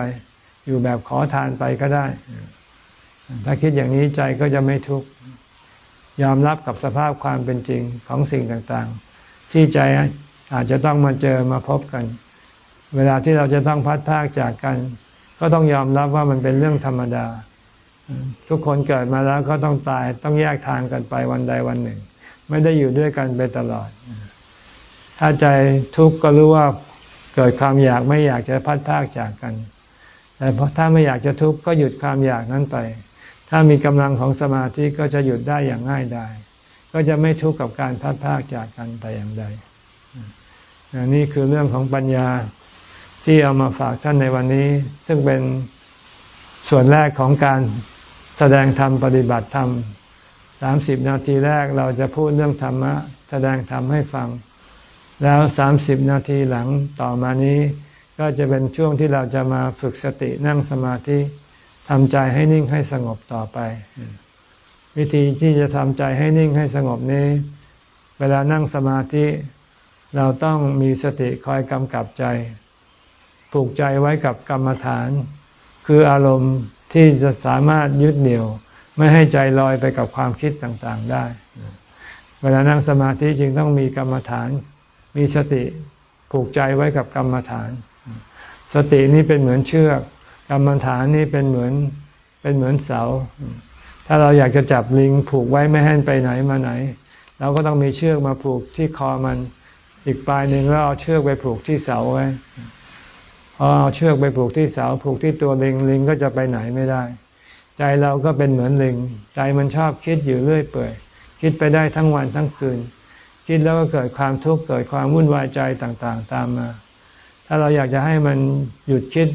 อยู่แบบขอทานไปก็ได้ ถ้าคิดอย่างนี้ใจก็จะไม่ทุกข์ยอมรับกับสภาพความเป็นจริงของสิ่งต่างๆ ที่ใจอาจจะต้องมาเจอมาพบกัน เวลาที่เราจะต้องพัดพากจากกัน ก็ต้องยอมรับว่ามันเป็นเรื่องธรรมดา ทุกคนเกิดมาแล้วก็ต้องตายต้องแยกทางกันไปวันใดวันหนึ่ง ไม่ได้อยู่ด้วยกันไปตลอด ถ้าใจทุกข์ก็รู้ว่าเกิดความอยากไม่อยากจะพัดพากจากกัน แต่ถ้าไม่อยากจะทุกข์ก็หยุดความอยากนั้นไป ถ้ามีกำลังของสมาธิก็จะหยุดได้อย่างง่ายดายก็จะไม่ทุกข์กับการพัดพากจากกันแต่อย่างใดนี่คือเรื่องของปัญญาที่เอามาฝากท่านในวันนี้ ซึ่งเป็นส่วนแรกของการแสดงธรรมปฏิบัติธรรมสามสิบนาทีแรกเราจะพูดเรื่องธรรมะ แสดงธรรมให้ฟัง แล้วสามสิบนาทีหลังต่อมานี้ ก็จะเป็นช่วงที่เราจะมาฝึกสตินั่งสมาธิทำใจให้นิ่งให้สงบต่อไป วิธีที่จะทำใจให้นิ่งให้สงบนี้ เวลานั่งสมาธิ เราต้องมีสติคอยกำกับใจ ผูกใจไว้กับกรรมฐาน คืออารมณ์ที่จะสามารถยึดเหนี่ยว ไม่ให้ใจลอยไปกับความคิดต่างๆได้ เวลานั่งสมาธิจึงต้องมีกรรมฐาน มีสติผูกใจไว้กับกรรมฐาน สตินี้เป็นเหมือนเชือกกรรมฐานนี้เป็นเหมือนเป็นเหมือนเสา ถ้าเราอยากจะจับลิงผูกไว้ไม่ให้ไปไหนมาไหน เราก็ต้องมีเชือกมาผูกที่คอมัน อีกปลายหนึ่งแล้วเอาเชือกไปผูกที่เสาไว้พอเอาเชือกไปผูกที่เสาผูกที่ตัวลิงลิงก็จะไปไหนไม่ได้ ใจเราก็เป็นเหมือนลิง ใจมันชอบคิดอยู่เรื่อยเปื่อย คิดไปได้ทั้งวันทั้งคืน คิดแล้วก็เกิดความทุกข์เกิดความวุ่นวายใจต่างๆ ตามมา ถ้าเราอยากจะให้มันหยุดคิด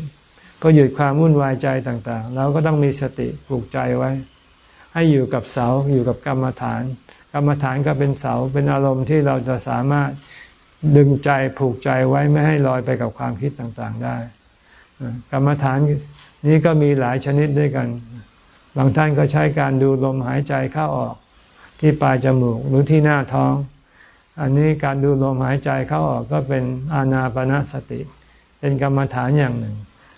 เพื่อหยุดความวุ่นวายใจต่างๆ เราก็ต้องมีสติผูกใจไว้ ให้อยู่กับเสาอยู่กับกรรมฐาน กรรมฐานก็เป็นเสาเป็นอารมณ์ที่เราจะสามารถดึงใจผูกใจไว้ไม่ให้ลอยไปกับความคิดต่างๆได้ กรรมฐานนี้ก็มีหลายชนิดด้วยกัน บางท่านก็ใช้การดูลมหายใจเข้าออก ที่ปลายจมูกหรือที่หน้าท้อง อันนี้การดูลมหายใจเข้าออกก็เป็นอานาปนาสติ เป็นกรรมฐานอย่างหนึ่ง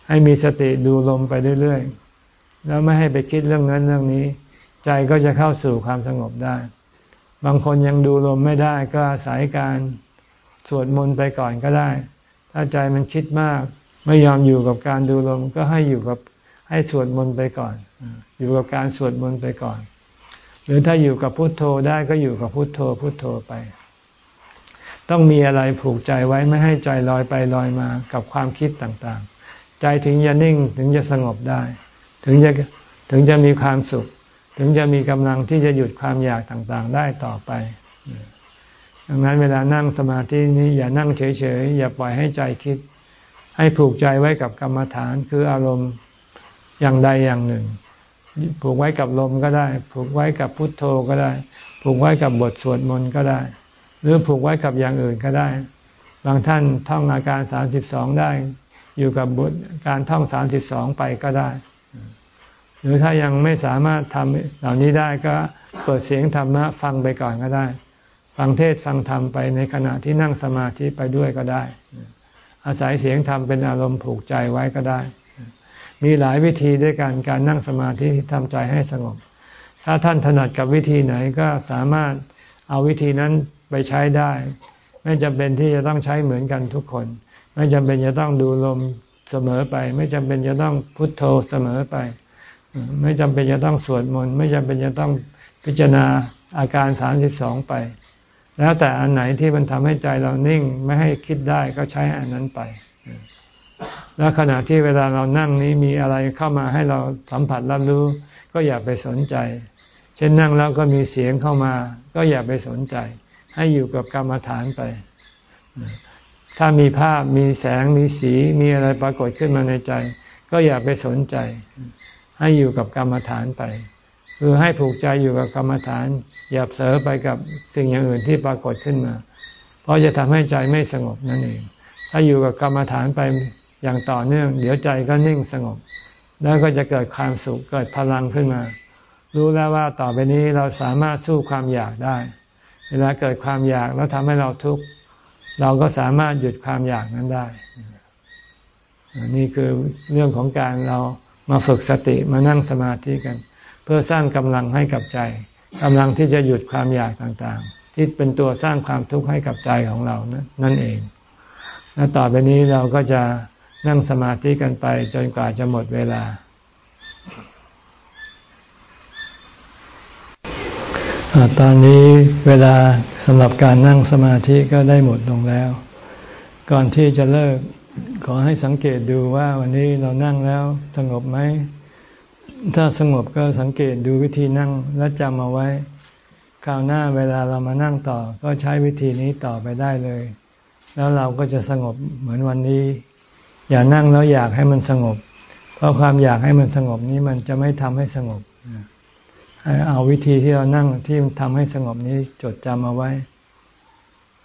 ให้มีสติดูลมไปเรื่อยๆ แล้วไม่ให้ไปคิดเรื่องนั้นเรื่องนี้ ใจก็จะเข้าสู่ความสงบได้ บางคนยังดูลมไม่ได้ก็อาศัยการสวดมนต์ไปก่อนก็ได้ ถ้าใจมันคิดมาก ไม่ยอมอยู่กับการดูลมก็ให้อยู่กับให้สวดมนต์ไปก่อน อยู่กับการสวดมนต์ไปก่อน หรือถ้าอยู่กับพุทโธได้ก็อยู่กับพุทโธพุทโธไป ต้องมีอะไรผูกใจไว้ไม่ให้ใจลอยไปลอยมากับความคิดต่างๆ ใจถึงจะนิ่งถึงจะสงบได้ ถึงจะถึงจะมีความสุข ถึงจะมีกำลังที่จะหยุดความอยากต่างๆ ได้ต่อไป ดังนั้นเวลานั่งสมาธินี้อย่านั่งเฉยๆ อย่าปล่อยให้ใจคิด ให้ผูกใจไว้กับกรรมฐานคืออารมณ์อย่างใดอย่างหนึ่ง ผูกไว้กับลมก็ได้ ผูกไว้กับพุทโธก็ได้ ผูกไว้กับบทสวดมนต์ก็ได้ หรือผูกไว้กับอย่างอื่นก็ได้ บางท่านท่องอาการสามสิบสองได้ อยู่กับบทการท่องสามสิบสองไปก็ได้ หรือถ้ายังไม่สามารถทำเหล่านี้ได้ก็เปิดเสียงธรรมะฟังไปก่อนก็ได้ ฟังเทศฟังธรรมไปในขณะที่นั่งสมาธิไปด้วยก็ได้ อาศัยเสียงธรรมเป็นอารมณ์ผูกใจไว้ก็ได้ มีหลายวิธีด้วยกันการนั่งสมาธิที่ทำใจให้สงบ ถ้าท่านถนัดกับวิธีไหนก็สามารถเอาวิธีนั้น ไปใช้ได้ ไม่จำเป็นที่จะต้องใช้เหมือนกันทุกคน ไม่จำเป็นจะต้องดูลมเสมอไป ไม่จำเป็นจะต้องพุทโธเสมอไป ไม่จำเป็นจะต้องสวดมนต์ไม่จำเป็นจะต้องพิจารณาอาการสามสิบสองไป แล้วแต่อันไหนที่มันทำให้ใจเรานิ่งไม่ให้คิดได้ก็ใช้อันนั้นไปแล้วขณะที่เวลาเรานั่งนี้มีอะไรเข้ามาให้เราสัมผัสรับรู้ ก็อย่าไปสนใจ เช่นนั่งแล้วก็มีเสียงเข้ามา ก็อย่าไปสนใจ ให้อยู่กับกรรมฐานไป ถ้ามีภาพมีแสงมีสีมีอะไรปรากฏขึ้นมาในใจ ก็อย่าไปสนใจ ให้อยู่กับกรรมฐานไป คือให้ผูกใจอยู่กับกรรมฐาน อย่าเสอไปกับสิ่งอย่างอื่นที่ปรากฏขึ้นมา เพราะจะทำให้ใจไม่สงบนั่นเอง ถ้าอยู่กับกรรมฐานไปอย่างต่อเนื่อง เดี๋ยวใจก็นิ่งสงบ แล้วก็จะเกิดความสุขเกิดพลังขึ้นมา รู้แล้วว่าต่อไปนี้เราสามารถสู้ความอยากได้ เวลาเกิดความอยากแล้วทำให้เราทุกข์เราก็สามารถหยุดความอยากนั้นได้ นี่คือเรื่องของการเรามาฝึกสติมานั่งสมาธิกัน เพื่อสร้างกำลังให้กับใจกำลังที่จะหยุดความอยากต่างๆ ที่เป็นตัวสร้างความทุกข์ให้กับใจของเรานั่นเอง และต่อไปนี้เราก็จะนั่งสมาธิกันไปจนกว่าจะหมดเวลา ตอนนี้เวลาสำหรับการนั่งสมาธิก็ได้หมดลงแล้ว ก่อนที่จะเลิกขอให้สังเกตดูว่าวันนี้เรานั่งแล้วสงบไหม ถ้าสงบก็สังเกตดูวิธีนั่งและจำเอาไว้ คราวหน้าเวลาเรามานั่งต่อ ก็ใช้วิธีนี้ต่อไปได้เลย แล้วเราก็จะสงบเหมือนวันนี้ อย่านั่งแล้วอยากให้มันสงบ เพราะความอยากให้มันสงบนี้มันจะไม่ทำให้สงบ เอาวิธีที่เรานั่งที่ทำให้สงบนี้จดจำเอาไว้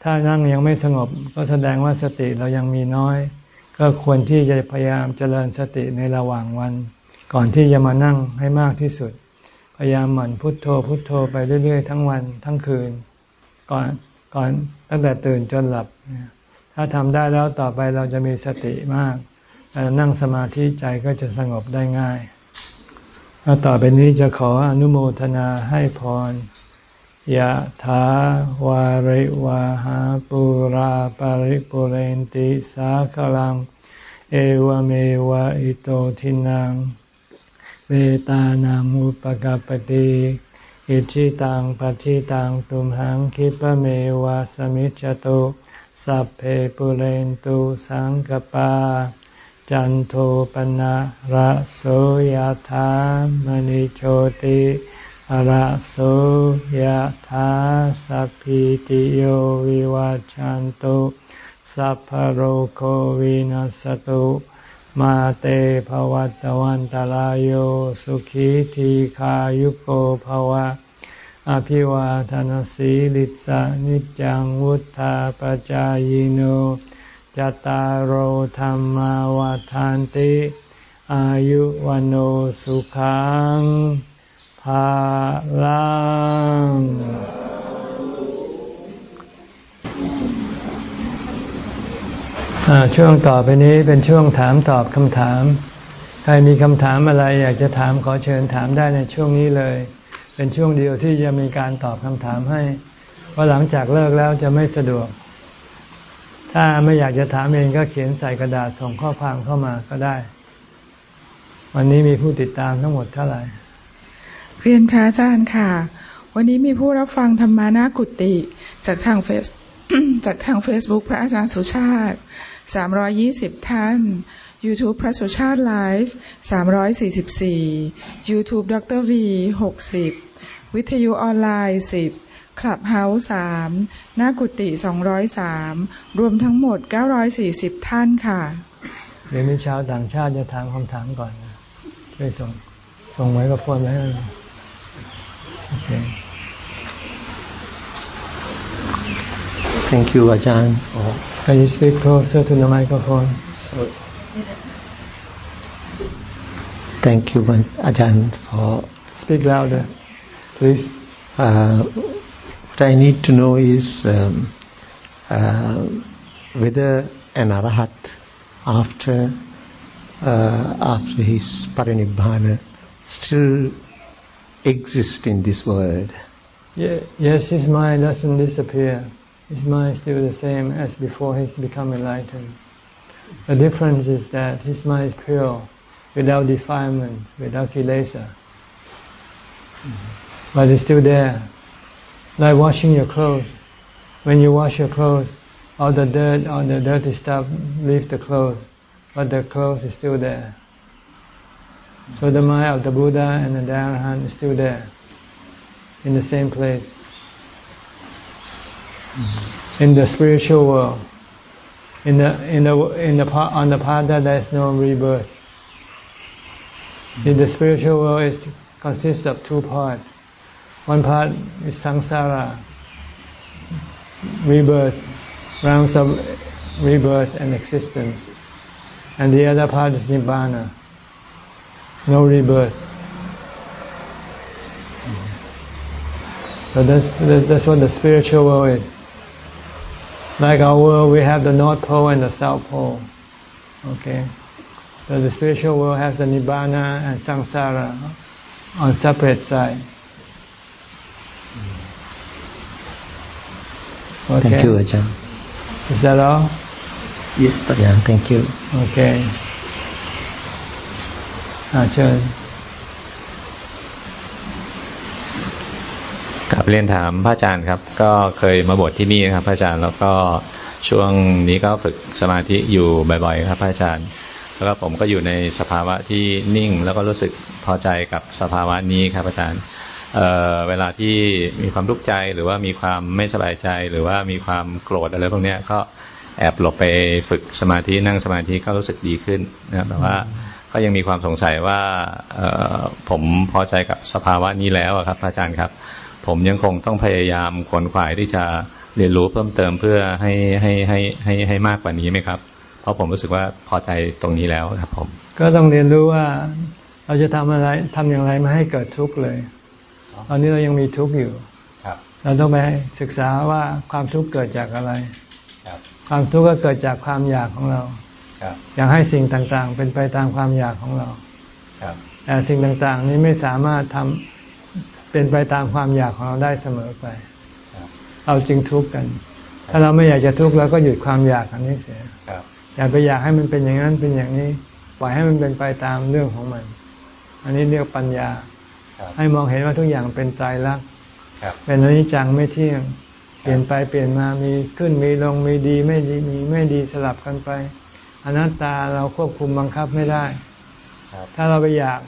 ถ้านั่งยังไม่สงบ ก็แสดงว่าสติเรายังมีน้อย ก็ควรที่จะพยายามเจริญสติในระหว่างวัน ก่อนที่จะมานั่งให้มากที่สุด พยายามหมั่นพุทโธ พุทโธไปเรื่อย ๆ ทั้งวันทั้งคืน ก่อนก่อนตั้งแต่ตื่นจนหลับ ถ้าทำได้แล้วต่อไปเราจะมีสติมากนั่งสมาธิใจก็จะสงบได้ง่าย ต่อไปนี้จะขออนุโมทนาให้พรยะถาวาริวาหาปุราปาริปุเรนติสาคลัง เอวะเมวะอิโตทินนังเปตานังอุปะกัปปะติอิจฉิตังปัตถิตังตุมหัง ขิปปะเมวะ สะมิชฌะตุสัพเพปูเรนตุสังกัปปา จันโทปัณณะระโสยะถา มะณิโชติระโสยะถาสัพพีติโยวิวัจจันตุสัพพโรโควินัสตุมาเตภวัตวันตารโยสุขีทีขายุโกภวะ อภิวาทานสีลิสานิจังวุธาปจายโน จตารโหธรรมวาทานติ อายุวันโอสุขังภาลังช่วงต่อไปนี้เป็นช่วงถามตอบคำถาม ใครมีคำถามอะไรอยากจะถามขอเชิญถามได้ในช่วงนี้เลย เป็นช่วงเดียวที่จะมีการตอบคำถามให้ว่าหลังจากเลิกแล้วจะไม่สะดวก ถ้าไม่อยากจะถามเองก็เขียนใส่กระดาษส่งข้อความเข้ามาก็ได้ วันนี้มีผู้ติดตามทั้งหมดเท่าไหร่เรียนพระอาจารย์ค่ะ วันนี้มีผู้รับฟังธรรมะหน้ากุฏิจากทางเฟซจากทางเฟซบุ๊กพระอาจารย์สุชาติสามร้อยยี่สิบท่าน YouTube พระสุชาติไลฟ์344 YouTube ดร. V 60 วิทยุออนไลน์ 10 Clubhouse 3หน้ากุฏิ203รวมทั้งหมด940ท่านค่ะเดี๋ยวมีชาวต่างชาติจะถามคำถามก่อนนะช่วยส่งส่งไว้กับพวกไว้ให้หน่อยโอเค Thank you, Ajahn. Can you speak closer to the microphone? So, thank you, Ajahn, for. Speak louder, please. Uh, what I need to know is um, uh, whether an arahat after uh, after his parinibbana still exists in this world. Yeah, yes, his mind doesn't disappear. His mind is still the same as before he's become enlightened. The difference is that his mind is pure, without defilement, without kilesa. But it's still there. Like washing your clothes. When you wash your clothes, all the dirt, all the dirty stuff leave the clothes, but the clothes is still there. So the mind of the Buddha and the Dharma is still there, in the same place. In the spiritual world, in the in the in the on the that there is no rebirth. In the spiritual world is consists of two parts. One part is samsara, rebirth, rounds of rebirth and existence, and the other part is nibbana, no rebirth. So that's that's what the spiritual world is. Like our world, we have the North Pole and the South Pole. Okay. So the spiritual world has the Nibbana and Samsara on separate side. Okay. Thank you, Ajahn. Is that all? Yes, Ajahn, thank you. Okay. อ่าเชิญกับเรียนถามพระอาจารย์ครับ ก็เคยมาบวชที่นี่นะครับพระอาจารย์แล้วก็ช่วงนี้ก็ฝึกสมาธิอยู่บ่อยๆครับพระอาจารย์ แล้วก็ผมก็อยู่ในสภาวะที่นิ่ง แล้วก็รู้สึกพอใจกับสภาวะนี้ครับอาจารย์ เเวลาที่มีความทุกข์ใจหรือว่ามีความไม่สบายใจ หรือว่ามีความโกรธอะไรพวกนี้ก็แอบหลบไปฝึกสมาธินั่งสมาธิก็รู้สึกดีขึ้นนะแต่ว่าก็ยังมีความสงสัยว่าผมพอใจกับสภาวะนี้แล้วครับอาจารย์ครับ ผมยังคงต้องพยายามขวนขวายที่จะเรียนรู้เพิ่มเติมเพื่อให้ให้ให้ให้ให้มากกว่านี้ไหมครับ เพราะผมรู้สึกว่าพอใจตรงนี้แล้วครับผม ก็ต้องเรียนรู้ว่าเราจะทำอะไรทำอย่างไรไม่ให้เกิดทุกข์เลย ตอนนี้เรายังมีทุกข์อยู่ครับเราต้องไปศึกษาว่าความทุกข์เกิดจากอะไรครับความทุกข์ก็เกิดจากความอยากของเราครับอยากให้สิ่งต่างๆ เป็นไปตามความอยากของเราครับแต่สิ่งต่างๆ นี้ไม่สามารถทำเป็นไปตามความอยากของเราได้เสมอไป เราจึงทุกข์กัน ถ้าเราไม่อยากจะทุกข์เราก็หยุดความอยากอันนี้เสียอย่าไปอยากให้มันเป็นอย่างนั้นเป็นอย่างนี้ ปล่อยให้มันเป็นไปตามเรื่องของมัน อันนี้เรียกปัญญา ให้มองเห็นว่าทุกอย่างเป็นใจรักเป็นอนิจจังไม่เที่ยง เปลี่ยนไปเปลี่ยนมามีขึ้นมีลงมีดีไม่ดีมีไม่ดีสลับกันไป อนัตตาเราควบคุมบังคับไม่ได้ถ้าเราไปอยาก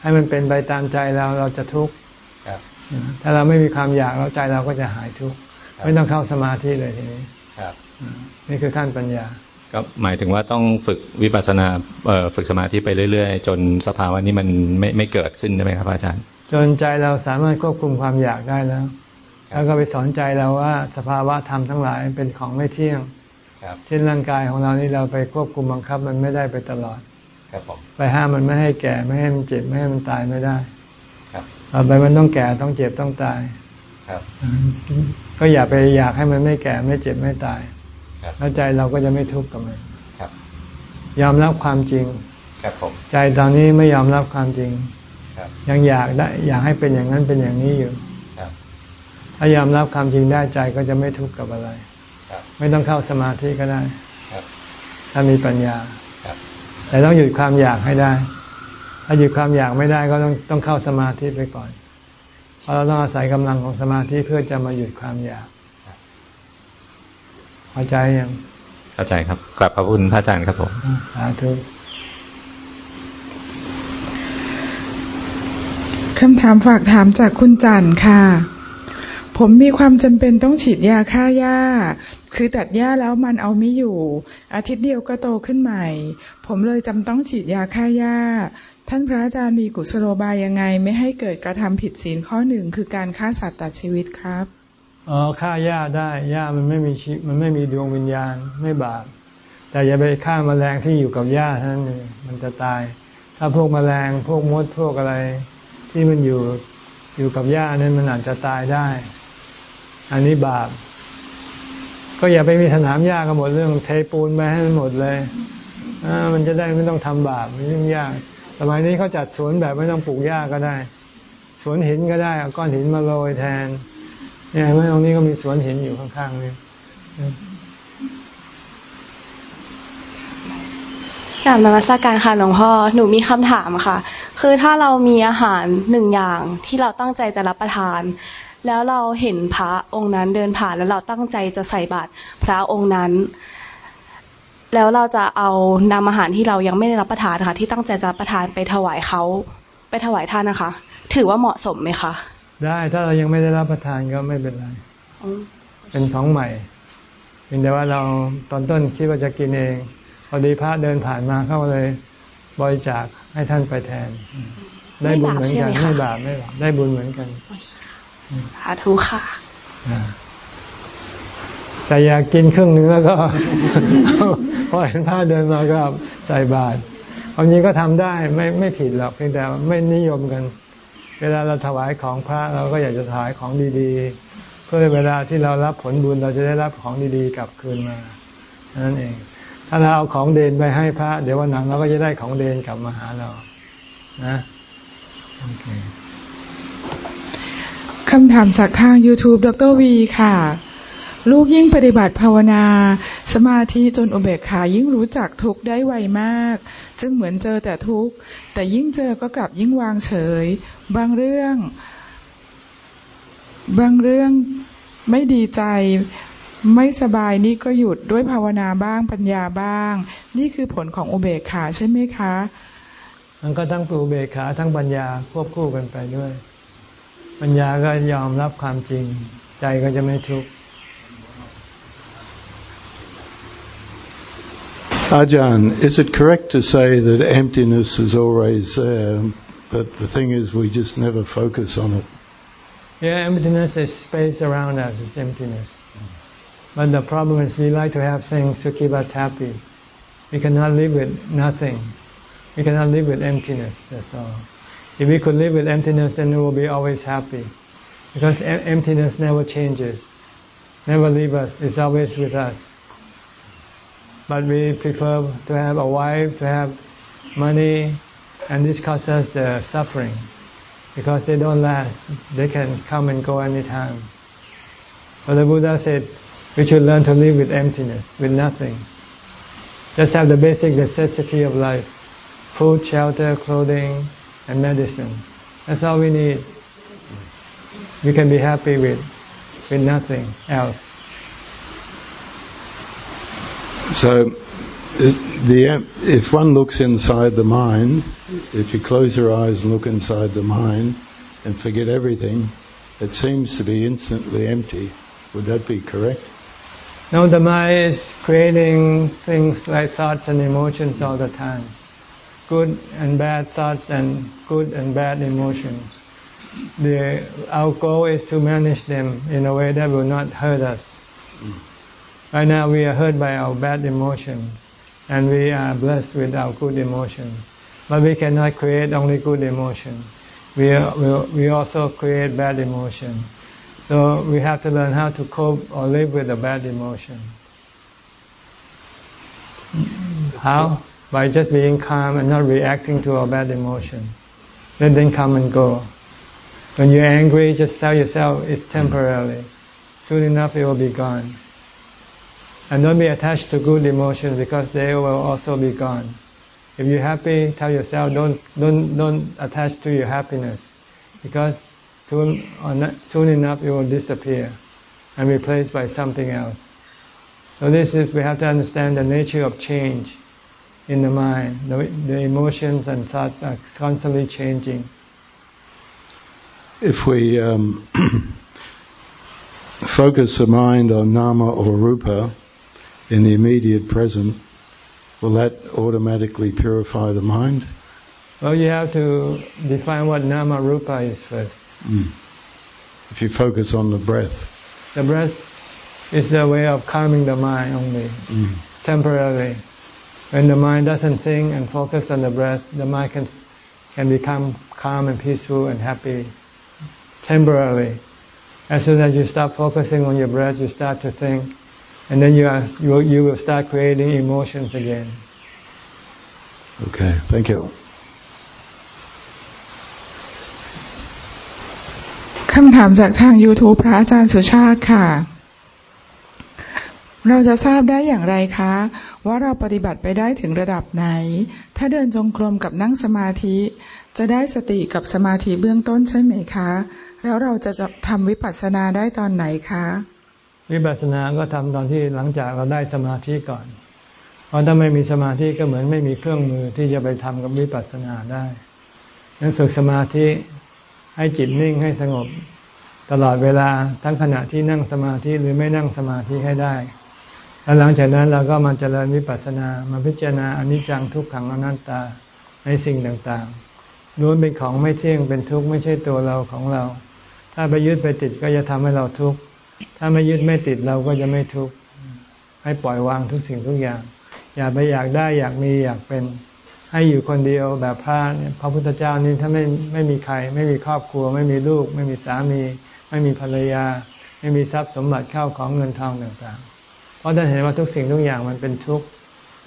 ให้มันเป็นไปตามใจเราเราจะทุกข์ถ้าเราไม่มีความอยากแล้วใจเราก็จะหายทุกข์ไม่ต้องเข้าสมาธิเลยทีนี้นี่คือขั้นปัญญา ก็หมายถึงว่าต้องฝึกวิปัสสนาฝึกสมาธิไปเรื่อยๆ จนสภาวะนี้มันไม่ไม่เกิดขึ้นใช่ไหมครับอาจารย์ จนใจเราสามารถควบคุมความอยากได้แล้ว แล้วก็ไปสอนใจเราว่าสภาวะธรรมทั้งหลายเป็นของไม่เที่ยงเช่นร่างกายของเรานี่เราไปควบคุมบังคับมันไม่ได้ไปตลอดไปห้ามมันไม่ให้แก่ไม่ให้มันเจ็บไม่ให้มันตายไม่ได้ต่อไปมันต้องแก่ต้องเจ็บต้องตายครับก็อย่าไปอยากให้มันไม่แก่ไม่เจ็บไม่ตาย แล้วใจเราก็จะไม่ทุกข์กับมันครับยอมรับความจริงครับผมใจตอนนี้ไม่ยอมรับความจริงครับยังอยากได้ อยากให้เป็นอย่างนั้นเป็นอย่างนี้อยู่ครับถ้ายอมรับความจริงได้ใจก็จะไม่ทุกข์กับอะไรครับไม่ต้องเข้าสมาธิก็ได้ครับถ้ามีปัญญาครับแต่ต้องหยุดความอยากให้ได้ ถ้าหยุดความอยากไม่ได้ก็ต้องต้องเข้าสมาธิไปก่อน เพราะเราต้องอาศัยกำลังของสมาธิเพื่อจะมาหยุดความอยาก เข้าใจยังเข้าใจครับกลับขอบคุณพระอาจารย์ครับผมสาธุคำถามฝากถามจากคุณจันทร์ค่ะ ผมมีความจำเป็นต้องฉีดยาฆ่าหญ้า คือตัดหญ้าแล้วมันเอาไม่อยู่ อาทิตย์เดียวก็โตขึ้นใหม่ ผมเลยจำต้องฉีดยาฆ่าหญ้า ท่านพระอาจารย์มีกุศโลบายยังไง ไม่ให้เกิดกระทำผิดศีลข้อหนึ่งคือการฆ่าสัตว์ตัดชีวิตครับ อ๋อฆ่าหญ้าได้หญ้ามันไม่มีชีมันไม่มีดวงวิญญาณไม่บาปแต่อย่าไปฆ่ามาแมลงที่อยู่กับหญ้าท่านเองมันจะตาย ถ้าพวกมแมลงพวกมดพวกอะไร ที่มันอยู่อยู่กับหญ้านั้นมันอาจจะตายได้ อันนี้บาป ก็อย่าไปมีสนามหญ้ากันหมดเรื่องเทปูนไปให้มันหมดเลยมันจะได้ไม่ต้องทำบาปไม่ยุ่งยากสมัยนี้เขาจัดสวนแบบไม่ต้องปลูกหญ้าก็ได้ สวนหินก็ได้เอาก้อนหินมาโรยแทน เนี่ยเมื่อตรงนี้ก็มีสวนหินอยู่ข้างๆนี่กลับนมัสการค่ะหลวงพ่อ หนูมีคำถามค่ะ คือถ้าเรามีอาหารหนึ่งอย่างที่เราตั้งใจจะรับประทาน แล้วเราเห็นพระองค์นั้นเดินผ่านแล้วเราตั้งใจจะใส่บาตรพระองค์นั้น แล้วเราจะเอานำอาหารที่เรายังไม่ได้รับประทานค่ะ ที่ตั้งใจจะรับประทานไปถวายเขาไปถวายท่านนะคะ ถือว่าเหมาะสมไหมคะ ได้ถ้าเรายังไม่ได้รับประทานก็ไม่เป็นไร เป็นของใหม่เพียงแต่ว่าเราตอนต้นคิดว่าจะกินเองพอดีพระเดินผ่านมาเข้าเลยบริจาคให้ท่านไปแทน ได้บุญเหมือนกันไม่บาปไม่บาปได้บุญเหมือนกันสาธุค่ะแต่อยากกินครึ่งนึงแล้วก็พอเห็นพระเดินมาก็ใส่บาตรความจริงก็ทำได้ไม่ไม่ผิดหรอกเพียงแต่ไม่นิยมกัน เวลาเราถวายของพระเราก็อยากจะถวายของดีๆ เพื่อเวลาที่เรารับผลบุญเราจะได้รับของดีๆกลับคืนมานั่นเอง ถ้าเราเอาของเดนไปให้พระ เดี๋ยววันหลังเราก็จะได้ของเดนกลับมาหาเรา นะโอเคคำถามจากทาง YouTube ดรวีค่ะ ลูกยิ่งปฏิบัติภาวนา สมาธิจนอุเบกขายิ่งรู้จักทุกได้ไวมาก จึงเหมือนเจอแต่ทุกข์ แต่ยิ่งเจอก็กลับยิ่งวางเฉย บางเรื่อง บางเรื่องไม่ดีใจไม่สบายนี่ก็หยุดด้วยภาวนาบ้างปัญญาบ้าง นี่คือผลของอุเบกขาใช่ไหมคะ มันก็ทั้งอุเบกขาทั้งปัญญาควบคู่กันไปด้วย ปัญญาก็ยอมรับความจริง ใจก็จะไม่ทุกข์ Ajahn, is it correct to say that emptiness is always there, but the thing is we just never focus on it? Yeah, emptiness is space around us, it's emptiness. But the problem is we like to have things to keep us happy. We cannot live with nothing. We cannot live with emptiness, that's all. If we could live with emptiness, then we will be always happy. Because emptiness never changes, never leaves us, it's always with us. But we prefer to have a wife, to have money, and this causes the suffering. Because they don't last. They can come and go anytime. But the Buddha said, we should learn to live with emptiness, with nothing. Just have the basic necessity of life. Food, shelter, clothing, and medicine. That's all we need. We can be happy with, with nothing else. So, the, if one looks inside the mind, if you close your eyes and look inside the mind and forget everything, it seems to be instantly empty. Would that be correct? No, the mind is creating things like thoughts and emotions all the time. Good and bad thoughts and good and bad emotions. The, our goal is to manage them in a way that will not hurt us. Mm. Right now we are hurt by our bad emotions and we are blessed with our good emotions. But we cannot create only good emotions. We, are, we, we also create bad emotions. So we have to learn how to cope or live with a bad emotion. How? By just being calm and not reacting to a bad emotion. Let them come and go. When you're angry, just tell yourself it's temporary. Soon enough it will be gone. And don't be attached to good emotions because they will also be gone. If you're happy, tell yourself don't don't don't attach to your happiness because soon, soon enough it will disappear and replaced by something else. So this is, we have to understand the nature of change in the mind. The, the emotions and thoughts are constantly changing. if we um, focus the mind on nama or rupa in the immediate present, will that automatically purify the mind? Well, you have to define what nama rupa is first. Mm. If you focus on the breath. The breath is the way of calming the mind only, mm. temporarily. When the mind doesn't think and focus on the breath, the mind can can become calm and peaceful and happy temporarily. As soon as you stop focusing on your breath, you start to think, and then you are you you will start creating emotions again. Okay, thank you. คำถามจากทาง YouTube พระอาจารย์สุชาติค่ะ เราจะทราบได้อย่างไรคะ ว่าเราปฏิบัติไปได้ถึงระดับไหน ถ้าเดินจงกรมกับนั่งสมาธิ จะได้สติกับสมาธิเบื้องต้นใช่ไหมคะ แล้วเราจะทำวิปัสสนาได้ตอนไหนคะ วิปัสสนาก็ทำตอนที่หลังจากเราได้สมาธิก่อน เพราะถ้าไม่มีสมาธิก็เหมือนไม่มีเครื่องมือที่จะไปทำกับวิปัสสนาได้นั้นฝึกสมาธิให้จิตนิ่งให้สงบ ตลอดเวลาทั้งขณะที่นั่งสมาธิหรือไม่นั่งสมาธิให้ได้ แล้วหลังจากนั้นเราก็มาเจริญวิปัสสนามาพิจารณาอนิจจังทุกขังอนัตตาในสิ่งต่างๆล้วนเป็นของไม่เที่ยงเป็นทุกข์ไม่ใช่ตัวเราของเรา ถ้าไปยึดไปติดก็จะทำให้เราทุกข์ ถ้าไม่ยึดไม่ติดเราก็จะไม่ทุกข์ให้ปล่อยวางทุกสิ่งทุกอย่าง อย่าไปอยากได้อยากมีอยากเป็น ให้อยู่คนเดียวแบบพระเนี่ยพระพุทธเจ้านี่ถ้าไม่ไม่มีใคร ไม่มีครอบครัว ไม่มีลูก ไม่มีสามี ไม่มีภรรยา ไม่มีทรัพย์สมบัติเข้าของเงินทองต่างๆ เพราะท่านเห็นว่าทุกสิ่งทุกอย่างมันเป็นทุกข์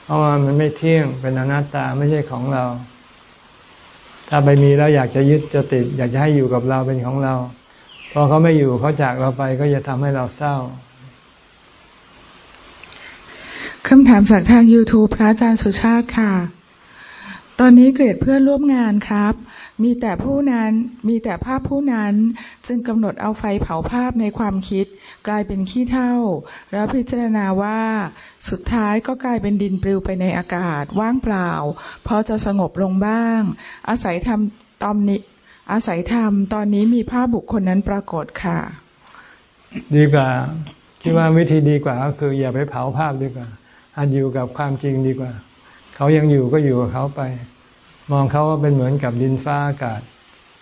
เพราะว่ามันไม่เที่ยงเป็นอนัตตาไม่ใช่ของเรา ถ้าไปมีแล้วอยากจะยึดจะติด อยากจะให้อยู่กับเราเป็นของเรา พอเขาไม่อยู่เขาจากเราไปก็จะทำให้เราเศร้าคำถามจากทาง YouTube พระอาจารย์สุชาติค่ะ ตอนนี้เกรดเพื่อนร่วมงานครับ มีแต่ผู้นั้น มีแต่ภาพผู้นั้น จึงกำหนดเอาไฟเผาภาพในความคิด กลายเป็นขี้เท่า แล้วพิจารณาว่า สุดท้ายก็กลายเป็นดินปลิวไปในอากาศ ว่างเปล่า พอจะสงบลงบ้าง อาศัยทำตอมนี้ อาศัยธรรมตอนนี้มีภาพบุคคลนั้นปรากฏค่ะ ดีกว่าคิดว่าวิธีดีกว่าก็คือ อย่าไปเผาภาพดีกว่าหัดอยู่กับความจริงดีกว่า เขายังอยู่ก็อยู่กับเขาไป มองเขาว่าเป็นเหมือนกับดินฟ้าอากาศ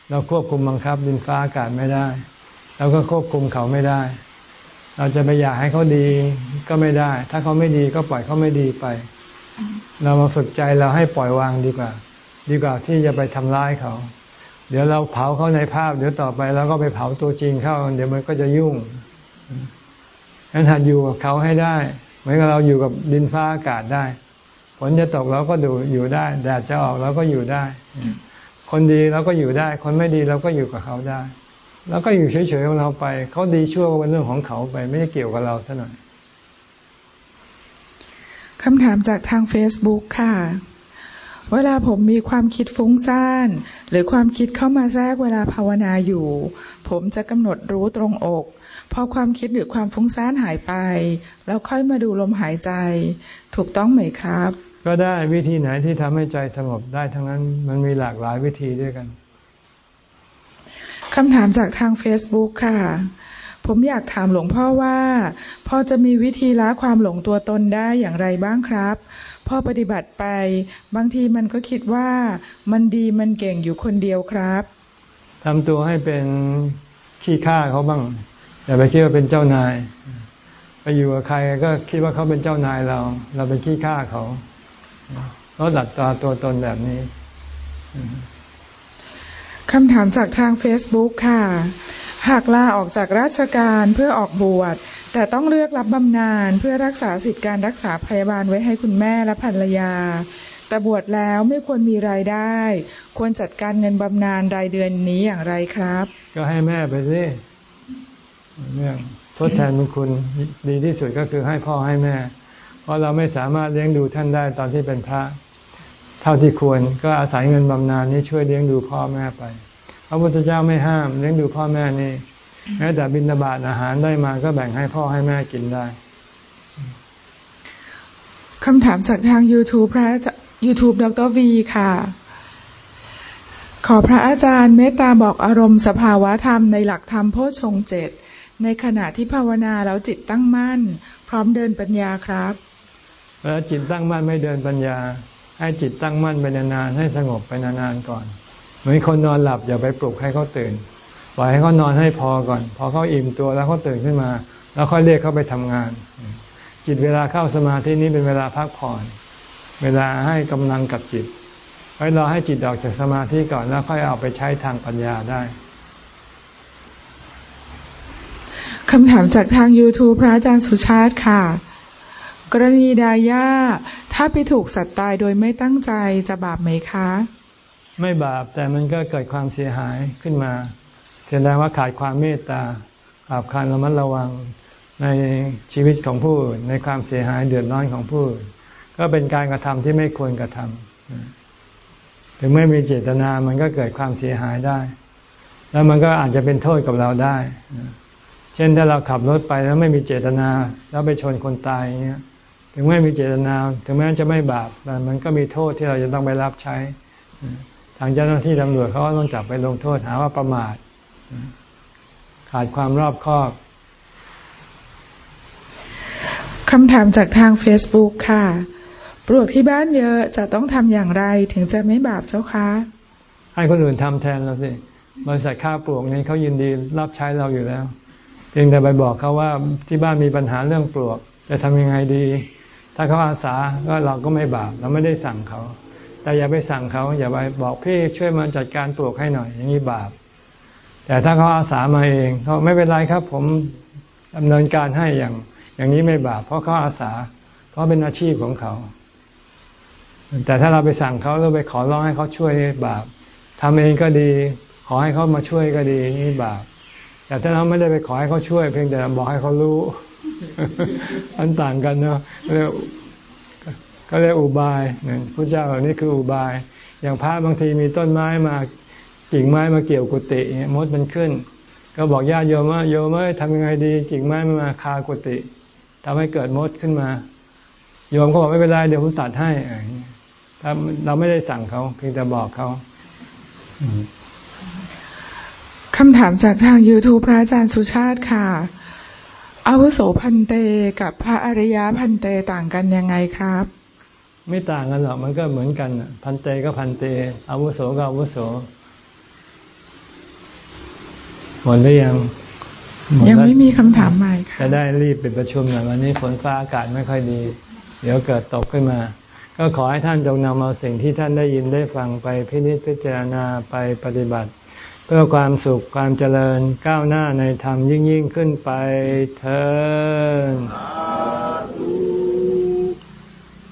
เราควบคุมบังคับ ดินฟ้าอากาศไม่ได้เราก็ควบคุมเขาไม่ได้ เราจะไปอยากให้เขาดีก็ไม่ได้ ถ้าเขาไม่ดีก็ปล่อยเขาไม่ดีไป เรามาฝึกใจเราให้ปล่อยวางดีกว่า ดีกว่าที่จะไปทำร้ายเขา เดี๋ยวเราเผาเขาในภาพ เดี๋ยวต่อไปเราก็ไปเผาตัวจริงเข้า เดี๋ยวมันก็จะยุ่งงั้นหัดอยู่กับเขาให้ได้เหมือนกับเราอยู่กับดินฟ้าอากาศได้ฝนจะตกเราก็ดูอยู่ได้แดดจะออกเราก็อยู่ได้ คนดีเราก็อยู่ได้ คนไม่ดีเราก็อยู่กับเขาได้ แล้วก็อยู่เฉยๆของเราไป เขาดีชั่วเป็นเรื่องของเขาไป ไม่ได้เกี่ยวกับเราเท่านั้นคำถามจากทาง Facebook ค่ะ เวลาผมมีความคิดฟุ้งซ่าน หรือความคิดเข้ามาแทรกเวลาภาวนาอยู่ ผมจะกำหนดรู้ตรงอกพอความคิดหรือความฟุ้งซ่านหายไป แล้วค่อยมาดูลมหายใจ ถูกต้องไหมครับ ก็ได้วิธีไหนที่ทำให้ใจสงบได้ทั้งนั้นมันมีหลากหลายวิธีด้วยกันคำถามจากทาง Facebook ค่ะ ผมอยากถามหลวงพ่อว่า พอจะมีวิธีละความหลงตัวตนได้อย่างไรบ้างครับ พอปฏิบัติไป บางทีมันก็คิดว่ามันดีมันเก่งอยู่คนเดียวครับทำตัวให้เป็นขี้ข้าเขาบ้าง อย่าไปคิดว่าเป็นเจ้านาย ไปอยู่กับใครก็คิดว่าเขาเป็นเจ้านายเรา เราเป็นขี้ข้าเขาเราดัดตาตัวตนแบบนี้คำถามจากทาง Facebook ค่ะ หากลาออกจากราชการเพื่อออกบวช แต่ต้องเลือกรับบำนาญเพื่อรักษาสิทธิการรักษาพยาบาลไว้ให้คุณแม่และภรรยา แต่บวชแล้วไม่ควรมีรายได้ ควรจัดการเงินบำนาญรายเดือนนี้อย่างไรครับ ก็ให้แม่ไปสิเรื่องทดแทนบุญคุณดีที่สุดก็คือให้พ่อให้แม่ เพราะเราไม่สามารถเลี้ยงดูท่านได้ตอนที่เป็นพระ เท่าที่ควรก็อาศัยเงินบำนาญนี้ช่วยเลี้ยงดูพ่อแม่ไป พระพุทธเจ้าไม่ห้ามเลี้ยงดูพ่อแม่นี่ แม้แต่บินบาตอาหารได้มาก็แบ่งให้พ่อให้แม่กินได้คำถามจากทาง YouTube พระ YouTube ดรวีค่ะ ขอพระอาจารย์เมตตาบอกอารมณ์สภาวะธรรมในหลักธรรมโพชงเจ็ดในขณะที่ภาวนาแล้วจิตตั้งมั่น พร้อมเดินปัญญาครับเวลาจิตตั้งมั่นไม่เดินปัญญา ให้จิตตั้งมั่นไปนานๆให้สงบไปนานๆก่อน เหมือนคนนอนหลับอย่าไปปลุกให้เขาตื่น ปล่อยให้เขานอนให้พอก่อน พอเขาอิ่มตัวแล้วเขาตื่นขึ้นมา แล้วค่อยเรียกเขาไปทำงาน จิตเวลาเข้าสมาธินี้เป็นเวลาพักผ่อน เวลาให้กำลังกับจิตไว้รอให้จิตออกจากสมาธิก่อนแล้วค่อยเอาไปใช้ทางปัญญาได้คำถามจากทาง YouTube พระอาจารย์สุชาติค่ะ กรณีดาย่าถ้าไปถูกสัตว์ตายโดยไม่ตั้งใจจะบาปไหมคะ ไม่บาปแต่มันก็เกิดความเสียหายขึ้นมา แสดงว่าขาดความเมตตาขาดการระมัดระวังในชีวิตของผู้อื่นในความเสียหายเดือดร้อนของผู้อื่นก็เป็นการกระทำที่ไม่ควรกระทำถึงไม่มีเจตนามันก็เกิดความเสียหายได้ แล้วมันก็อาจจะเป็นโทษกับเราได้ เช่นถ้าเราขับรถไปแล้วไม่มีเจตนา แล้วไปชนคนตายเงี้ยถึงไม่มีเจตนา ถึงแม้จะไม่บาปแต่มันก็มีโทษที่เราจะต้องไปรับใช้ ทางเจ้าหน้าที่ตำรวจเขาก็ต้องจับไปลงโทษหาว่าประมาท ขาดความรอบคอบคำถามจากทาง Facebook ค่ะ ปลวกที่บ้านเยอะจะต้องทำอย่างไรถึงจะไม่บาปเจ้าคะ ให้คนอื่นทำแทนเราสิ บริษัทค่าปลวกนี้เขายินดีรับใช้เราอยู่แล้วเพียงแต่ไปบอกเขาว่าที่บ้านมีปัญหาเรื่องปลวก จะทำยังไงดี ถ้าเขาอาสาก็เราก็ไม่บาปเราไม่ได้สั่งเขา แต่อย่าไปสั่งเขา อย่าไปบอกพี่ช่วยมาจัดการปลวกให้หน่อย อย่างนี้บาป แต่ถ้าเขาอาสามาเองเขาไม่เป็นไรครับ ผมดำเนินการให้อย่าง อย่างนี้ไม่บาปเพราะเขาอาสา เพราะเป็นอาชีพของเขา แต่ถ้าเราไปสั่งเขาหรือไปขอร้องให้เขาช่วยบาปทำเองก็ดี ขอให้เขามาช่วยก็ดีนี่บาปแต่ถ้าเราไม่ได้ไปขอให้เขาช่วย เพียงแต่บอกให้เขารู้อันต่างกันเนาะเรียกก็เรียกอุบายเนี่ยพระเจ้านี่คืออุบาย อย่างพระบางทีมีต้นไม้มา กิ่งไม้มาเกี่ยวกุฏิเนี่ยมดมันขึ้น ก็บอกญาติโยมว่าโยมเอ้ยทำยังไงดี กิ่งไม้มันมาคากุฏิทำให้เกิดมดขึ้นมา โยมเขาบอกไม่เป็นไรเดี๋ยวผมตัดให้ถ้าเราไม่ได้สั่งเขาเพียงแต่บอกเขาคำถามจากทาง YouTube พระอาจารย์สุชาติค่ะอาวุโสพันเตกับพระอริยะพันเตต่างกันยังไงครับ ไม่ต่างกันหรอกมันก็เหมือนกันพันเตก็พันเตอาวุโสก็อาวุโส หมดหรือยังยังไม่มีคำถามใหม่ค่ะจะได้รีบไปประชุมหน่อยวันนี้ฝนฟ้าอากาศไม่ค่อยดี เดี๋ยวเกิดตกขึ้นมา ก็ขอให้ท่านจงนำเอาสิ่งที่ท่านได้ยินได้ฟังไปพินิจพิจารณาไปปฏิบัติ เพื่อความสุขความเจริญก้าวหน้าในธรรมยิ่งยิ่งขึ้นไปเธอ